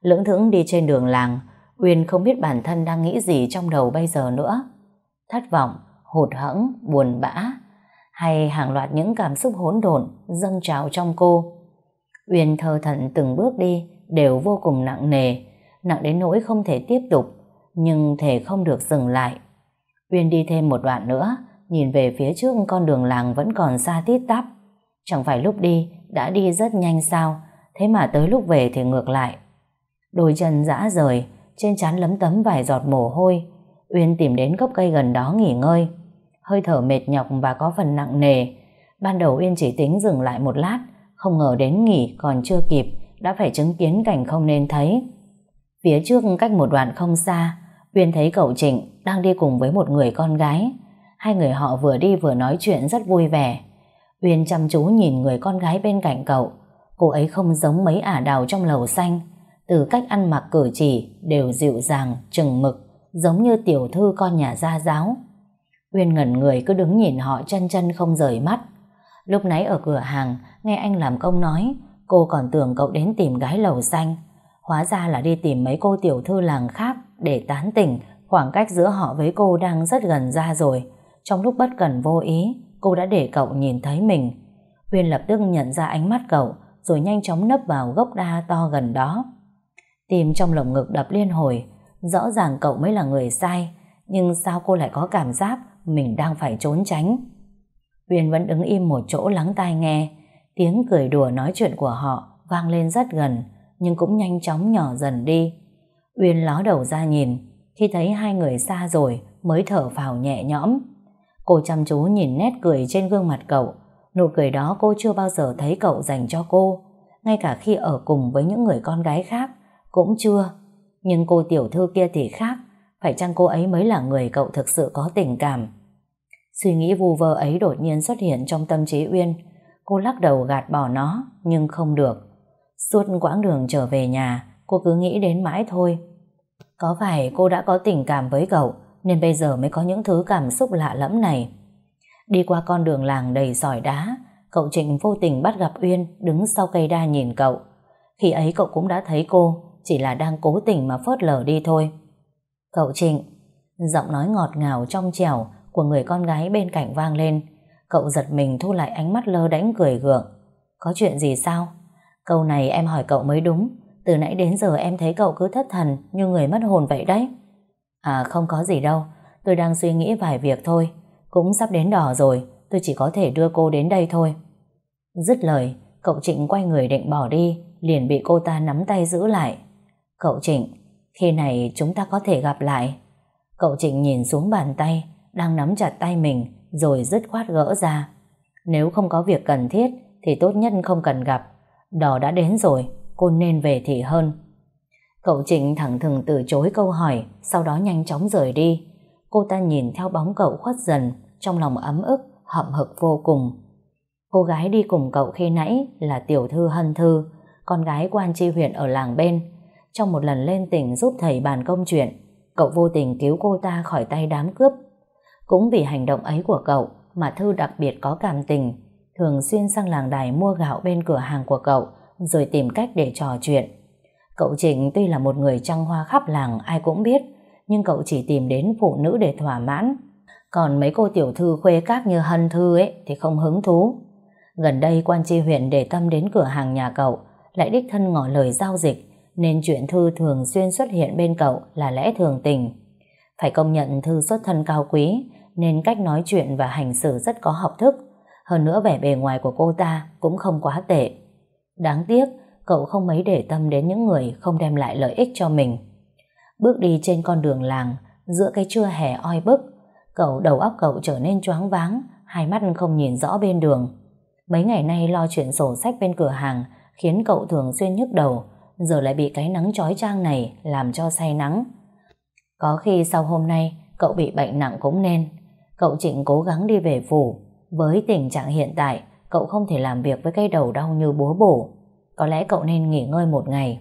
A: Lưỡng thững đi trên đường làng, Uyên không biết bản thân đang nghĩ gì trong đầu bây giờ nữa. Thất vọng, hụt hẫng, buồn bã, hay hàng loạt những cảm xúc hỗn độn dâng trào trong cô. Uyên thơ thận từng bước đi đều vô cùng nặng nề, nặng đến nỗi không thể tiếp tục, nhưng thể không được dừng lại. Uyên đi thêm một đoạn nữa, nhìn về phía trước con đường làng vẫn còn xa tít tắp. Chẳng phải lúc đi đã đi rất nhanh sao, thế mà tới lúc về thì ngược lại. Đôi chân dã rời, trên trán lấm tấm vài giọt mồ hôi. Uyên tìm đến gốc cây gần đó nghỉ ngơi. Hơi thở mệt nhọc và có phần nặng nề. Ban đầu Uyên chỉ tính dừng lại một lát, không ngờ đến nghỉ còn chưa kịp, đã phải chứng kiến cảnh không nên thấy. Phía trước cách một đoạn không xa, Uyên thấy cậu Trịnh đang đi cùng với một người con gái. Hai người họ vừa đi vừa nói chuyện rất vui vẻ. Uyên chăm chú nhìn người con gái bên cạnh cậu. Cô ấy không giống mấy ả đào trong lầu xanh. Từ cách ăn mặc cử chỉ đều dịu dàng, chừng mực, giống như tiểu thư con nhà gia giáo. Uyên ngẩn người cứ đứng nhìn họ chân chân không rời mắt. Lúc nãy ở cửa hàng, nghe anh làm công nói, cô còn tưởng cậu đến tìm gái lầu xanh. Hóa ra là đi tìm mấy cô tiểu thư làng khác để tán tỉnh, khoảng cách giữa họ với cô đang rất gần ra rồi. Trong lúc bất cần vô ý, cô đã để cậu nhìn thấy mình. Uyên lập tức nhận ra ánh mắt cậu, rồi nhanh chóng nấp vào gốc đa to gần đó. Tim trong lồng ngực đập liên hồi, rõ ràng cậu mới là người sai, nhưng sao cô lại có cảm giác mình đang phải trốn tránh? Uyên vẫn đứng im một chỗ lắng tai nghe, tiếng cười đùa nói chuyện của họ vang lên rất gần, nhưng cũng nhanh chóng nhỏ dần đi. Uyên ló đầu ra nhìn, khi thấy hai người xa rồi mới thở phào nhẹ nhõm. Cô chăm chú nhìn nét cười trên gương mặt cậu, nụ cười đó cô chưa bao giờ thấy cậu dành cho cô, ngay cả khi ở cùng với những người con gái khác, cũng chưa. Nhưng cô tiểu thư kia thì khác, phải chăng cô ấy mới là người cậu thực sự có tình cảm? Suy nghĩ vu vơ ấy đột nhiên xuất hiện trong tâm trí Uyên, cô lắc đầu gạt bỏ nó, nhưng không được. Suốt quãng đường trở về nhà, cô cứ nghĩ đến mãi thôi. Có phải cô đã có tình cảm với cậu, nên bây giờ mới có những thứ cảm xúc lạ lẫm này. Đi qua con đường làng đầy sỏi đá, cậu Trịnh vô tình bắt gặp Uyên đứng sau cây đa nhìn cậu. Khi ấy cậu cũng đã thấy cô, chỉ là đang cố tình mà phớt lờ đi thôi. Cậu Trịnh, giọng nói ngọt ngào trong trẻo của người con gái bên cạnh vang lên. Cậu giật mình thu lại ánh mắt lơ đánh cười gượng. Có chuyện gì sao? Câu này em hỏi cậu mới đúng. Từ nãy đến giờ em thấy cậu cứ thất thần như người mất hồn vậy đấy. À không có gì đâu, tôi đang suy nghĩ vài việc thôi. Cũng sắp đến đỏ rồi, tôi chỉ có thể đưa cô đến đây thôi. Dứt lời, cậu Trịnh quay người định bỏ đi, liền bị cô ta nắm tay giữ lại. Cậu Trịnh, khi này chúng ta có thể gặp lại. Cậu Trịnh nhìn xuống bàn tay, đang nắm chặt tay mình, rồi dứt khoát gỡ ra. Nếu không có việc cần thiết, thì tốt nhất không cần gặp. Đỏ đã đến rồi, cô nên về thì hơn. Cậu Trịnh thẳng thừng từ chối câu hỏi, sau đó nhanh chóng rời đi. Cô ta nhìn theo bóng cậu khuất dần, trong lòng ấm ức, hậm hực vô cùng. Cô gái đi cùng cậu khi nãy là tiểu thư Hân Thư, con gái quan tri huyện ở làng bên. Trong một lần lên tỉnh giúp thầy bàn công chuyện, cậu vô tình cứu cô ta khỏi tay đám cướp. Cũng vì hành động ấy của cậu mà Thư đặc biệt có cảm tình, thường xuyên sang làng đài mua gạo bên cửa hàng của cậu, rồi tìm cách để trò chuyện. Cậu Trịnh tuy là một người trăng hoa khắp làng ai cũng biết, nhưng cậu chỉ tìm đến phụ nữ để thỏa mãn. Còn mấy cô tiểu thư khuê các như Hân Thư ấy thì không hứng thú. Gần đây quan tri huyện để tâm đến cửa hàng nhà cậu, lại đích thân ngỏ lời giao dịch, nên chuyện Thư thường xuyên xuất hiện bên cậu là lẽ thường tình. Phải công nhận Thư xuất thân cao quý, nên cách nói chuyện và hành xử rất có học thức. Hơn nữa vẻ bề ngoài của cô ta cũng không quá tệ. Đáng tiếc, cậu không mấy để tâm đến những người không đem lại lợi ích cho mình. Bước đi trên con đường làng, giữa cái trưa hè oi bức, cậu đầu óc cậu trở nên choáng váng, hai mắt không nhìn rõ bên đường. Mấy ngày nay lo chuyện sổ sách bên cửa hàng khiến cậu thường xuyên nhức đầu, giờ lại bị cái nắng chói chang này làm cho say nắng. Có khi sau hôm nay cậu bị bệnh nặng cũng nên. Cậu Trịnh cố gắng đi về phủ. Với tình trạng hiện tại, cậu không thể làm việc với cái đầu đau như búa bổ. Có lẽ cậu nên nghỉ ngơi một ngày.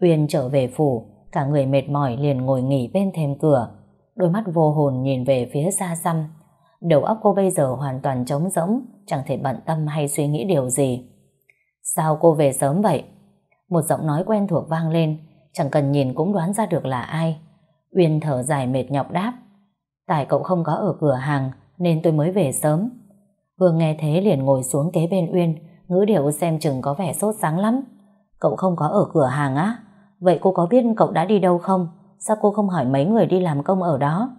A: Uyên trở về phủ, cả người mệt mỏi liền ngồi nghỉ bên thềm cửa. Đôi mắt vô hồn nhìn về phía xa xăm. Đầu óc cô bây giờ hoàn toàn trống rỗng, chẳng thể bận tâm hay suy nghĩ điều gì. Sao cô về sớm vậy? Một giọng nói quen thuộc vang lên, chẳng cần nhìn cũng đoán ra được là ai. Uyên thở dài mệt nhọc đáp. Tại cậu không có ở cửa hàng nên tôi mới về sớm. Hương nghe thế liền ngồi xuống kế bên Uyên, ngữ điệu xem chừng có vẻ sốt sáng lắm. Cậu không có ở cửa hàng á? Vậy cô có biết cậu đã đi đâu không? Sao cô không hỏi mấy người đi làm công ở đó?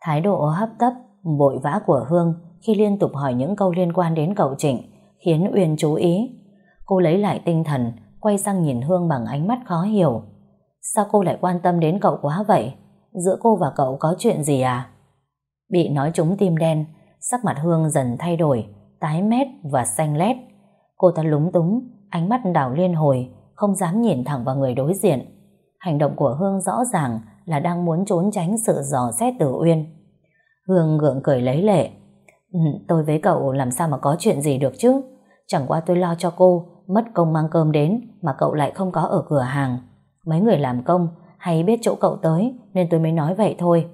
A: Thái độ hấp tấp, vội vã của Hương khi liên tục hỏi những câu liên quan đến cậu Trịnh khiến Uyên chú ý. Cô lấy lại tinh thần, quay sang nhìn Hương bằng ánh mắt khó hiểu. Sao cô lại quan tâm đến cậu quá vậy? Giữa cô và cậu có chuyện gì à? Bị nói trúng tim đen, sắc mặt Hương dần thay đổi, tái mét và xanh lét. Cô ta lúng túng, ánh mắt đảo liên hồi, không dám nhìn thẳng vào người đối diện. Hành động của Hương rõ ràng là đang muốn trốn tránh sự dò xét từ Uyên. Hương gượng cười lấy lệ. Ừ, tôi với cậu làm sao mà có chuyện gì được chứ? Chẳng qua tôi lo cho cô, mất công mang cơm đến mà cậu lại không có ở cửa hàng. Mấy người làm công hay biết chỗ cậu tới nên tôi mới nói vậy thôi.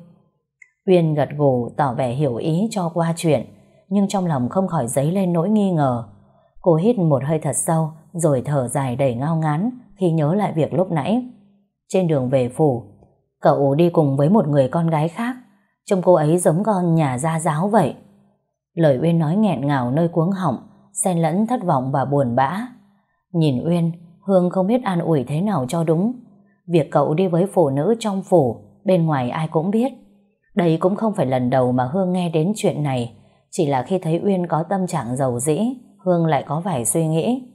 A: Uyên gật gù tỏ vẻ hiểu ý cho qua chuyện nhưng trong lòng không khỏi dấy lên nỗi nghi ngờ. Cô hít một hơi thật sâu rồi thở dài đầy ngao ngán khi nhớ lại việc lúc nãy. Trên đường về phủ, cậu đi cùng với một người con gái khác. Trông cô ấy giống con nhà gia giáo vậy. Lời Uyên nói nghẹn ngào nơi cuống họng, xen lẫn thất vọng và buồn bã. Nhìn Uyên, Hương không biết an ủi thế nào cho đúng. Việc cậu đi với phụ nữ trong phủ, bên ngoài ai cũng biết. Đây cũng không phải lần đầu mà Hương nghe đến chuyện này, chỉ là khi thấy Uyên có tâm trạng giàu dĩ, Hương lại có vài suy nghĩ.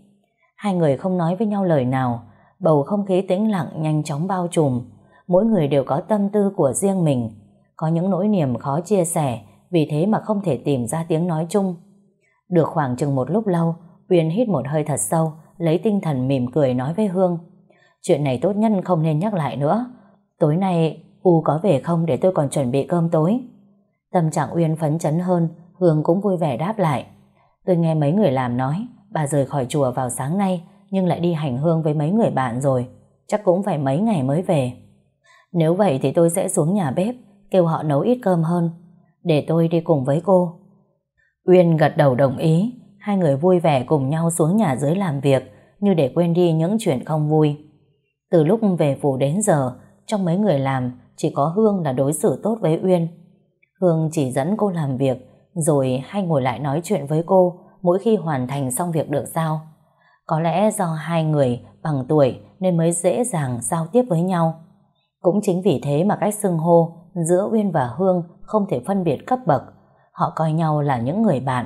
A: Hai người không nói với nhau lời nào, bầu không khí tĩnh lặng nhanh chóng bao trùm. Mỗi người đều có tâm tư của riêng mình, có những nỗi niềm khó chia sẻ, vì thế mà không thể tìm ra tiếng nói chung. Được khoảng chừng một lúc lâu, Uyên hít một hơi thật sâu, lấy tinh thần mỉm cười nói với Hương. Chuyện này tốt nhất không nên nhắc lại nữa. Tối nay U có về không để tôi còn chuẩn bị cơm tối? Tâm trạng Uyên phấn chấn hơn, Hương cũng vui vẻ đáp lại. Tôi nghe mấy người làm nói, bà rời khỏi chùa vào sáng nay, nhưng lại đi hành hương với mấy người bạn rồi. Chắc cũng phải mấy ngày mới về. Nếu vậy thì tôi sẽ xuống nhà bếp, kêu họ nấu ít cơm hơn, để tôi đi cùng với cô. Uyên gật đầu đồng ý, hai người vui vẻ cùng nhau xuống nhà dưới làm việc, như để quên đi những chuyện không vui. Từ lúc về phủ đến giờ, trong mấy người làm, chỉ có Hương là đối xử tốt với Uyên. Hương chỉ dẫn cô làm việc, rồi hay ngồi lại nói chuyện với cô mỗi khi hoàn thành xong việc được giao. Có lẽ do hai người bằng tuổi nên mới dễ dàng giao tiếp với nhau. Cũng chính vì thế mà cách xưng hô giữa Uyên và Hương không thể phân biệt cấp bậc. Họ coi nhau là những người bạn.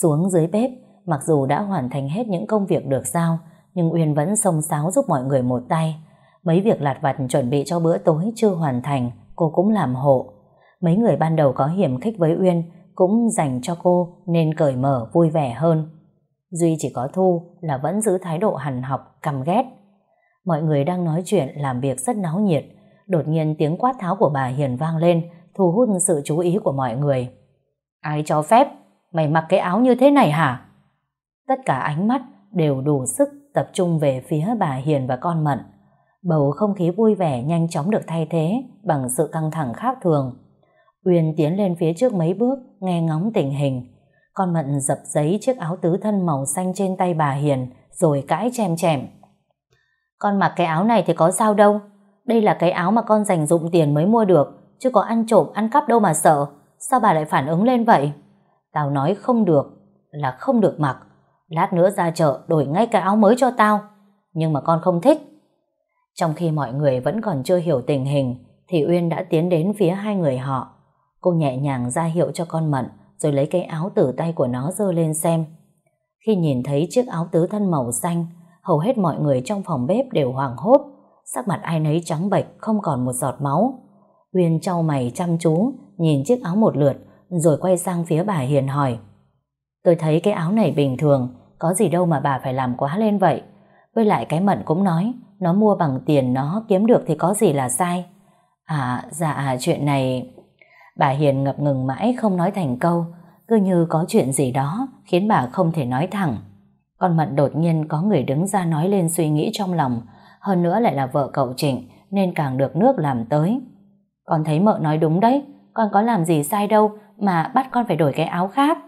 A: Xuống dưới bếp, mặc dù đã hoàn thành hết những công việc được giao, nhưng Uyên vẫn xông xáo giúp mọi người một tay. Mấy việc lặt vặt chuẩn bị cho bữa tối chưa hoàn thành, cô cũng làm hộ. Mấy người ban đầu có hiểm khích với Uyên cũng dành cho cô nên cởi mở vui vẻ hơn. Duy chỉ có Thu là vẫn giữ thái độ hằn học, căm ghét. Mọi người đang nói chuyện làm việc rất náo nhiệt. Đột nhiên tiếng quát tháo của bà Hiền vang lên, thu hút sự chú ý của mọi người. Ai cho phép? Mày mặc cái áo như thế này hả? Tất cả ánh mắt đều đủ sức tập trung về phía bà Hiền và con Mận. Bầu không khí vui vẻ nhanh chóng được thay thế bằng sự căng thẳng khác thường. Uyên tiến lên phía trước mấy bước, nghe ngóng tình hình. Con Mận dập giấy chiếc áo tứ thân màu xanh trên tay bà Hiền, rồi cãi chèm chèm. Con mặc cái áo này thì có sao đâu. Đây là cái áo mà con dành dụng tiền mới mua được, chứ có ăn trộm, ăn cắp đâu mà sợ. Sao bà lại phản ứng lên vậy? Tao nói không được, là không được mặc. Lát nữa ra chợ đổi ngay cái áo mới cho tao. Nhưng mà con không thích. Trong khi mọi người vẫn còn chưa hiểu tình hình, thì Uyên đã tiến đến phía hai người họ. Cô nhẹ nhàng ra hiệu cho con Mận, rồi lấy cái áo từ tay của nó dơ lên xem. Khi nhìn thấy chiếc áo tứ thân màu xanh, Hầu hết mọi người trong phòng bếp đều hoảng hốt, sắc mặt ai nấy trắng bệch, không còn một giọt máu. Uyên trao mày chăm chú, nhìn chiếc áo một lượt, rồi quay sang phía bà Hiền hỏi. Tôi thấy cái áo này bình thường, có gì đâu mà bà phải làm quá lên vậy. Với lại cái mận cũng nói, nó mua bằng tiền nó kiếm được thì có gì là sai. À, dạ à, chuyện này... Bà Hiền ngập ngừng mãi không nói thành câu, cứ như có chuyện gì đó khiến bà không thể nói thẳng. Con Mận đột nhiên có người đứng ra nói lên suy nghĩ trong lòng, hơn nữa lại là vợ cậu Trịnh nên càng được nước làm tới. Con thấy mợ nói đúng đấy, con có làm gì sai đâu mà bắt con phải đổi cái áo khác.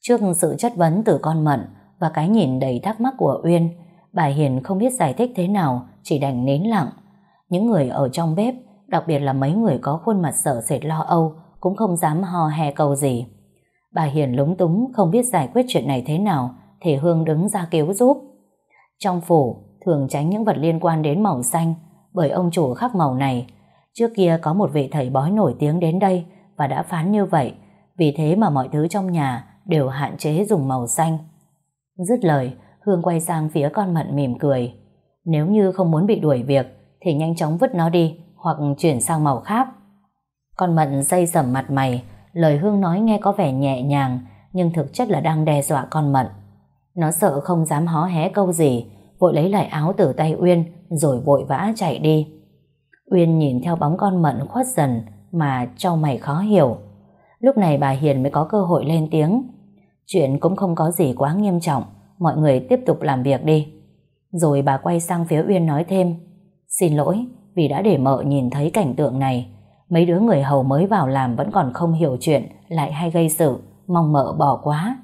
A: Trước sự chất vấn từ con Mận và cái nhìn đầy thắc mắc của Uyên, bà Hiền không biết giải thích thế nào, chỉ đành nín lặng. Những người ở trong bếp, đặc biệt là mấy người có khuôn mặt sợ sệt lo âu, cũng không dám ho hè cầu gì. Bà Hiền lúng túng không biết giải quyết chuyện này thế nào, thì Hương đứng ra cứu giúp. Trong phủ, thường tránh những vật liên quan đến màu xanh, bởi ông chủ khắc màu này. Trước kia có một vị thầy bói nổi tiếng đến đây và đã phán như vậy, vì thế mà mọi thứ trong nhà đều hạn chế dùng màu xanh. Dứt lời, Hương quay sang phía con mận mỉm cười. Nếu như không muốn bị đuổi việc, thì nhanh chóng vứt nó đi, hoặc chuyển sang màu khác. Con mận dây dầm mặt mày, lời Hương nói nghe có vẻ nhẹ nhàng, nhưng thực chất là đang đe dọa con mận. Nó sợ không dám hó hé câu gì, vội lấy lại áo từ tay Uyên, rồi vội vã chạy đi. Uyên nhìn theo bóng con mận khuất dần, mà trao mày khó hiểu. Lúc này bà Hiền mới có cơ hội lên tiếng. Chuyện cũng không có gì quá nghiêm trọng, mọi người tiếp tục làm việc đi. Rồi bà quay sang phía Uyên nói thêm, xin lỗi vì đã để mợ nhìn thấy cảnh tượng này. Mấy đứa người hầu mới vào làm vẫn còn không hiểu chuyện, lại hay gây sự, mong mợ bỏ quá.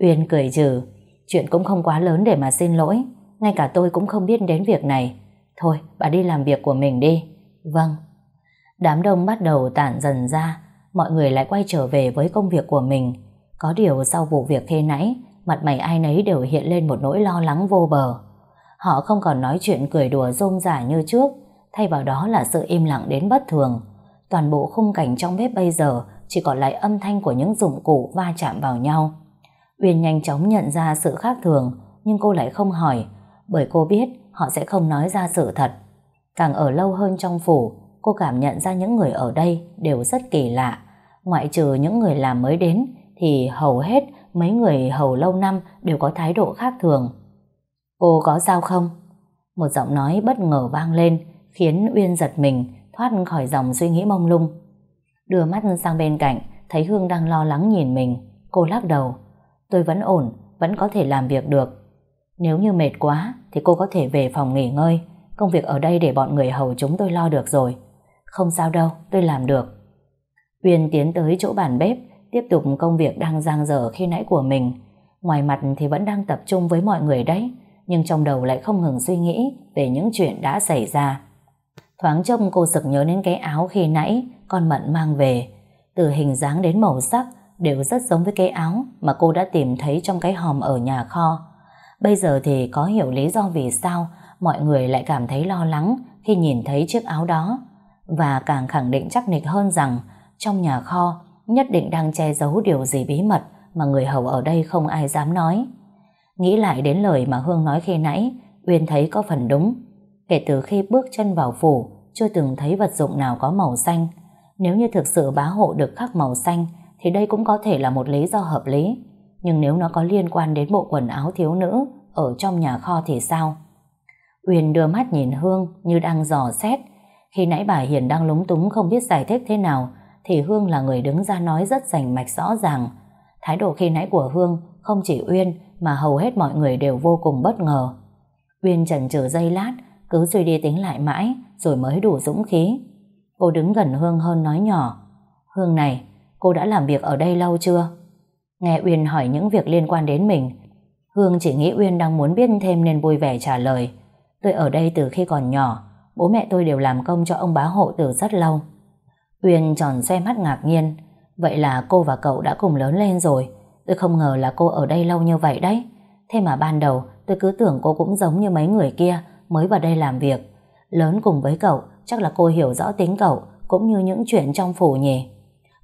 A: Uyên cười trừ, chuyện cũng không quá lớn để mà xin lỗi, ngay cả tôi cũng không biết đến việc này. Thôi, bà đi làm việc của mình đi. Vâng. Đám đông bắt đầu tản dần ra, mọi người lại quay trở về với công việc của mình. Có điều sau vụ việc thế nãy, mặt mày ai nấy đều hiện lên một nỗi lo lắng vô bờ. Họ không còn nói chuyện cười đùa rôm rả như trước, thay vào đó là sự im lặng đến bất thường. Toàn bộ khung cảnh trong bếp bây giờ chỉ còn lại âm thanh của những dụng cụ va chạm vào nhau. Uyên nhanh chóng nhận ra sự khác thường, nhưng cô lại không hỏi, bởi cô biết họ sẽ không nói ra sự thật. Càng ở lâu hơn trong phủ, cô cảm nhận ra những người ở đây đều rất kỳ lạ. Ngoại trừ những người làm mới đến, thì hầu hết mấy người hầu lâu năm đều có thái độ khác thường. Cô có sao không? Một giọng nói bất ngờ vang lên, khiến Uyên giật mình, thoát khỏi dòng suy nghĩ mông lung. Đưa mắt sang bên cạnh, thấy Hương đang lo lắng nhìn mình. Cô lắc đầu. Tôi vẫn ổn, vẫn có thể làm việc được. Nếu như mệt quá, thì cô có thể về phòng nghỉ ngơi. Công việc ở đây để bọn người hầu chúng tôi lo được rồi. Không sao đâu, tôi làm được. Uyên tiến tới chỗ bàn bếp, tiếp tục công việc đang giang dở khi nãy của mình. Ngoài mặt thì vẫn đang tập trung với mọi người đấy, nhưng trong đầu lại không ngừng suy nghĩ về những chuyện đã xảy ra. Thoáng trông cô sực nhớ đến cái áo khi nãy con Mận mang về. Từ hình dáng đến màu sắc đều rất giống với cái áo mà cô đã tìm thấy trong cái hòm ở nhà kho. Bây giờ thì có hiểu lý do vì sao mọi người lại cảm thấy lo lắng khi nhìn thấy chiếc áo đó và càng khẳng định chắc nịch hơn rằng trong nhà kho nhất định đang che giấu điều gì bí mật mà người hầu ở đây không ai dám nói. Nghĩ lại đến lời mà Hương nói khi nãy, Uyên thấy có phần đúng. Kể từ khi bước chân vào phủ, chưa từng thấy vật dụng nào có màu xanh. Nếu như thực sự bá hộ được khắc màu xanh, thì đây cũng có thể là một lý do hợp lý. Nhưng nếu nó có liên quan đến bộ quần áo thiếu nữ ở trong nhà kho thì sao? Uyên đưa mắt nhìn Hương như đang dò xét. Khi nãy bà Hiền đang lúng túng không biết giải thích thế nào, thì Hương là người đứng ra nói rất rành mạch rõ ràng. Thái độ khi nãy của Hương không chỉ Uyên mà hầu hết mọi người đều vô cùng bất ngờ. Uyên chần chừ giây lát, cứ suy đi tính lại mãi, rồi mới đủ dũng khí. Cô đứng gần Hương hơn nói nhỏ. Hương này, cô đã làm việc ở đây lâu chưa? Nghe Uyên hỏi những việc liên quan đến mình, Hương chỉ nghĩ Uyên đang muốn biết thêm nên vui vẻ trả lời. Tôi ở đây từ khi còn nhỏ, bố mẹ tôi đều làm công cho ông bá hộ từ rất lâu. Uyên tròn xoe mắt ngạc nhiên, vậy là cô và cậu đã cùng lớn lên rồi. Tôi không ngờ là cô ở đây lâu như vậy đấy. Thế mà ban đầu tôi cứ tưởng cô cũng giống như mấy người kia mới vào đây làm việc. Lớn cùng với cậu, chắc là cô hiểu rõ tính cậu cũng như những chuyện trong phủ nhỉ.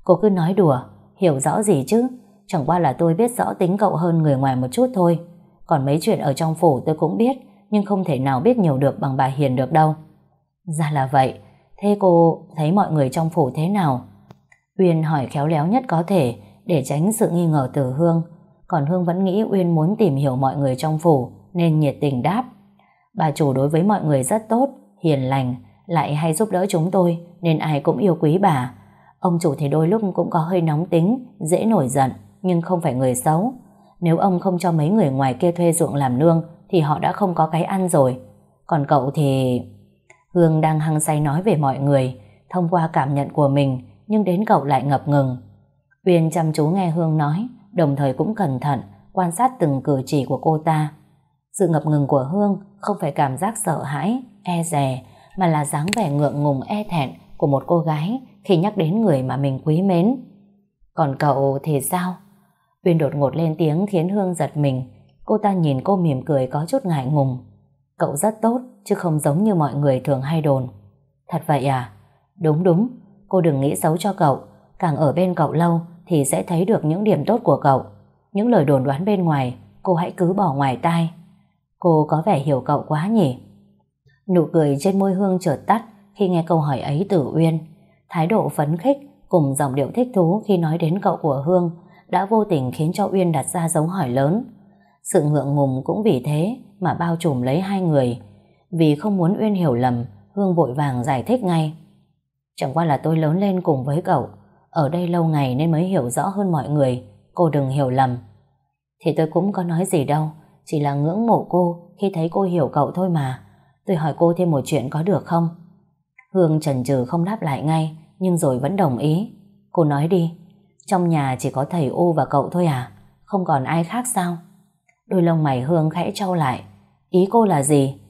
A: Cô cứ nói đùa, hiểu rõ gì chứ? Chẳng qua là tôi biết rõ tính cậu hơn người ngoài một chút thôi. Còn mấy chuyện ở trong phủ tôi cũng biết, Nhưng không thể nào biết nhiều được bằng bà Hiền được đâu. Ra là vậy, Thế cô thấy mọi người trong phủ thế nào? Uyên hỏi khéo léo nhất có thể, Để tránh sự nghi ngờ từ Hương. Còn Hương vẫn nghĩ Uyên muốn tìm hiểu mọi người trong phủ, Nên nhiệt tình đáp. Bà chủ đối với mọi người rất tốt, Hiền lành, Lại hay giúp đỡ chúng tôi, Nên ai cũng yêu quý bà. Ông chủ thì đôi lúc cũng có hơi nóng tính, Dễ nổi giận. Nhưng không phải người xấu. Nếu ông không cho mấy người ngoài kia thuê ruộng làm nương Thì họ đã không có cái ăn rồi. Còn cậu thì... Hương đang hăng say nói về mọi người Thông qua cảm nhận của mình Nhưng đến cậu lại ngập ngừng. Uyên chăm chú nghe Hương nói Đồng thời cũng cẩn thận Quan sát từng cử chỉ của cô ta. Sự ngập ngừng của Hương Không phải cảm giác sợ hãi, e dè Mà là dáng vẻ ngượng ngùng e thẹn Của một cô gái Khi nhắc đến người mà mình quý mến. Còn cậu thì sao? Uyên đột ngột lên tiếng khiến Hương giật mình Cô ta nhìn cô mỉm cười có chút ngại ngùng Cậu rất tốt chứ không giống như mọi người thường hay đồn. Thật vậy à? Đúng đúng, cô đừng nghĩ xấu cho cậu. Càng ở bên cậu lâu thì sẽ thấy được những điểm tốt của cậu. Những lời đồn đoán bên ngoài, cô hãy cứ bỏ ngoài tai. Cô có vẻ hiểu cậu quá nhỉ? Nụ cười trên môi Hương chợt tắt khi nghe câu hỏi ấy từ Uyên. Thái độ phấn khích cùng dòng điệu thích thú khi nói đến cậu của Hương đã vô tình khiến cho Uyên đặt ra dấu hỏi lớn. Sự ngượng ngùng cũng vì thế mà bao trùm lấy hai người. Vì không muốn Uyên hiểu lầm, Hương vội vàng giải thích ngay. Chẳng qua là tôi lớn lên cùng với cậu, ở đây lâu ngày nên mới hiểu rõ hơn mọi người, cô đừng hiểu lầm. Thì tôi cũng có nói gì đâu, chỉ là ngưỡng mộ cô khi thấy cô hiểu cậu thôi mà. Tôi hỏi cô thêm một chuyện có được không? Hương chần chừ không đáp lại ngay, nhưng rồi vẫn đồng ý. Cô nói đi, trong nhà chỉ có thầy ô và cậu thôi à? Không còn ai khác sao? Đôi lông mày Hương khẽ trao lại. Ý cô là gì?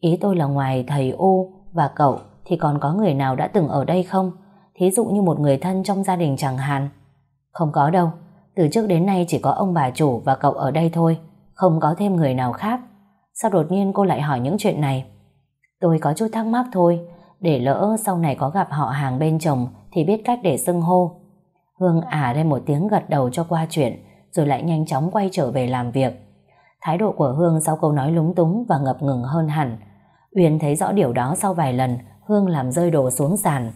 A: Ý tôi là ngoài thầy ô và cậu thì còn có người nào đã từng ở đây không? Thí dụ như một người thân trong gia đình chẳng hạn. Không có đâu. Từ trước đến nay chỉ có ông bà chủ và cậu ở đây thôi. Không có thêm người nào khác. Sao đột nhiên cô lại hỏi những chuyện này? Tôi có chút thắc mắc thôi. Để lỡ sau này có gặp họ hàng bên chồng thì biết cách để xưng hô. Hương ả lên một tiếng gật đầu cho qua chuyện rồi lại nhanh chóng quay trở về làm việc. Thái độ của Hương sau câu nói lúng túng và ngập ngừng hơn hẳn. Uyên thấy rõ điều đó sau vài lần Hương làm rơi đồ xuống sàn.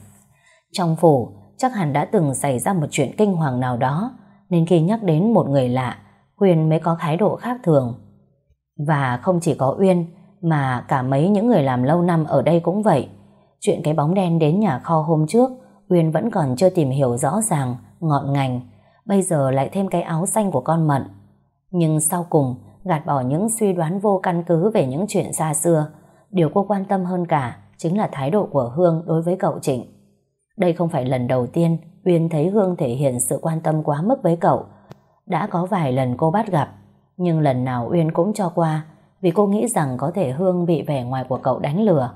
A: Trong phủ, chắc hẳn đã từng xảy ra một chuyện kinh hoàng nào đó, nên khi nhắc đến một người lạ, Huyền mới có thái độ khác thường. Và không chỉ có Uyên, mà cả mấy những người làm lâu năm ở đây cũng vậy. Chuyện cái bóng đen đến nhà kho hôm trước, Uyên vẫn còn chưa tìm hiểu rõ ràng, ngọn ngành. Bây giờ lại thêm cái áo xanh của con mận. Nhưng sau cùng, gạt bỏ những suy đoán vô căn cứ về những chuyện xa xưa. Điều cô quan tâm hơn cả chính là thái độ của Hương đối với cậu Trịnh. Đây không phải lần đầu tiên Uyên thấy Hương thể hiện sự quan tâm quá mức với cậu. Đã có vài lần cô bắt gặp, nhưng lần nào Uyên cũng cho qua vì cô nghĩ rằng có thể Hương bị vẻ ngoài của cậu đánh lừa.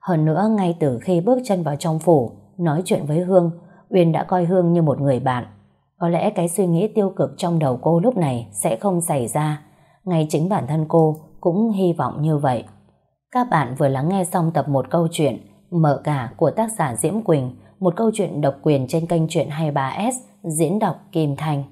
A: Hơn nữa, ngay từ khi bước chân vào trong phủ, nói chuyện với Hương, Uyên đã coi Hương như một người bạn. Có lẽ cái suy nghĩ tiêu cực trong đầu cô lúc này sẽ không xảy ra ngay chính bản thân cô cũng hy vọng như vậy. Các bạn vừa lắng nghe xong tập một câu chuyện Mở cả của tác giả Diễm Quỳnh, một câu chuyện độc quyền trên kênh truyện 23S diễn đọc Kim Thành.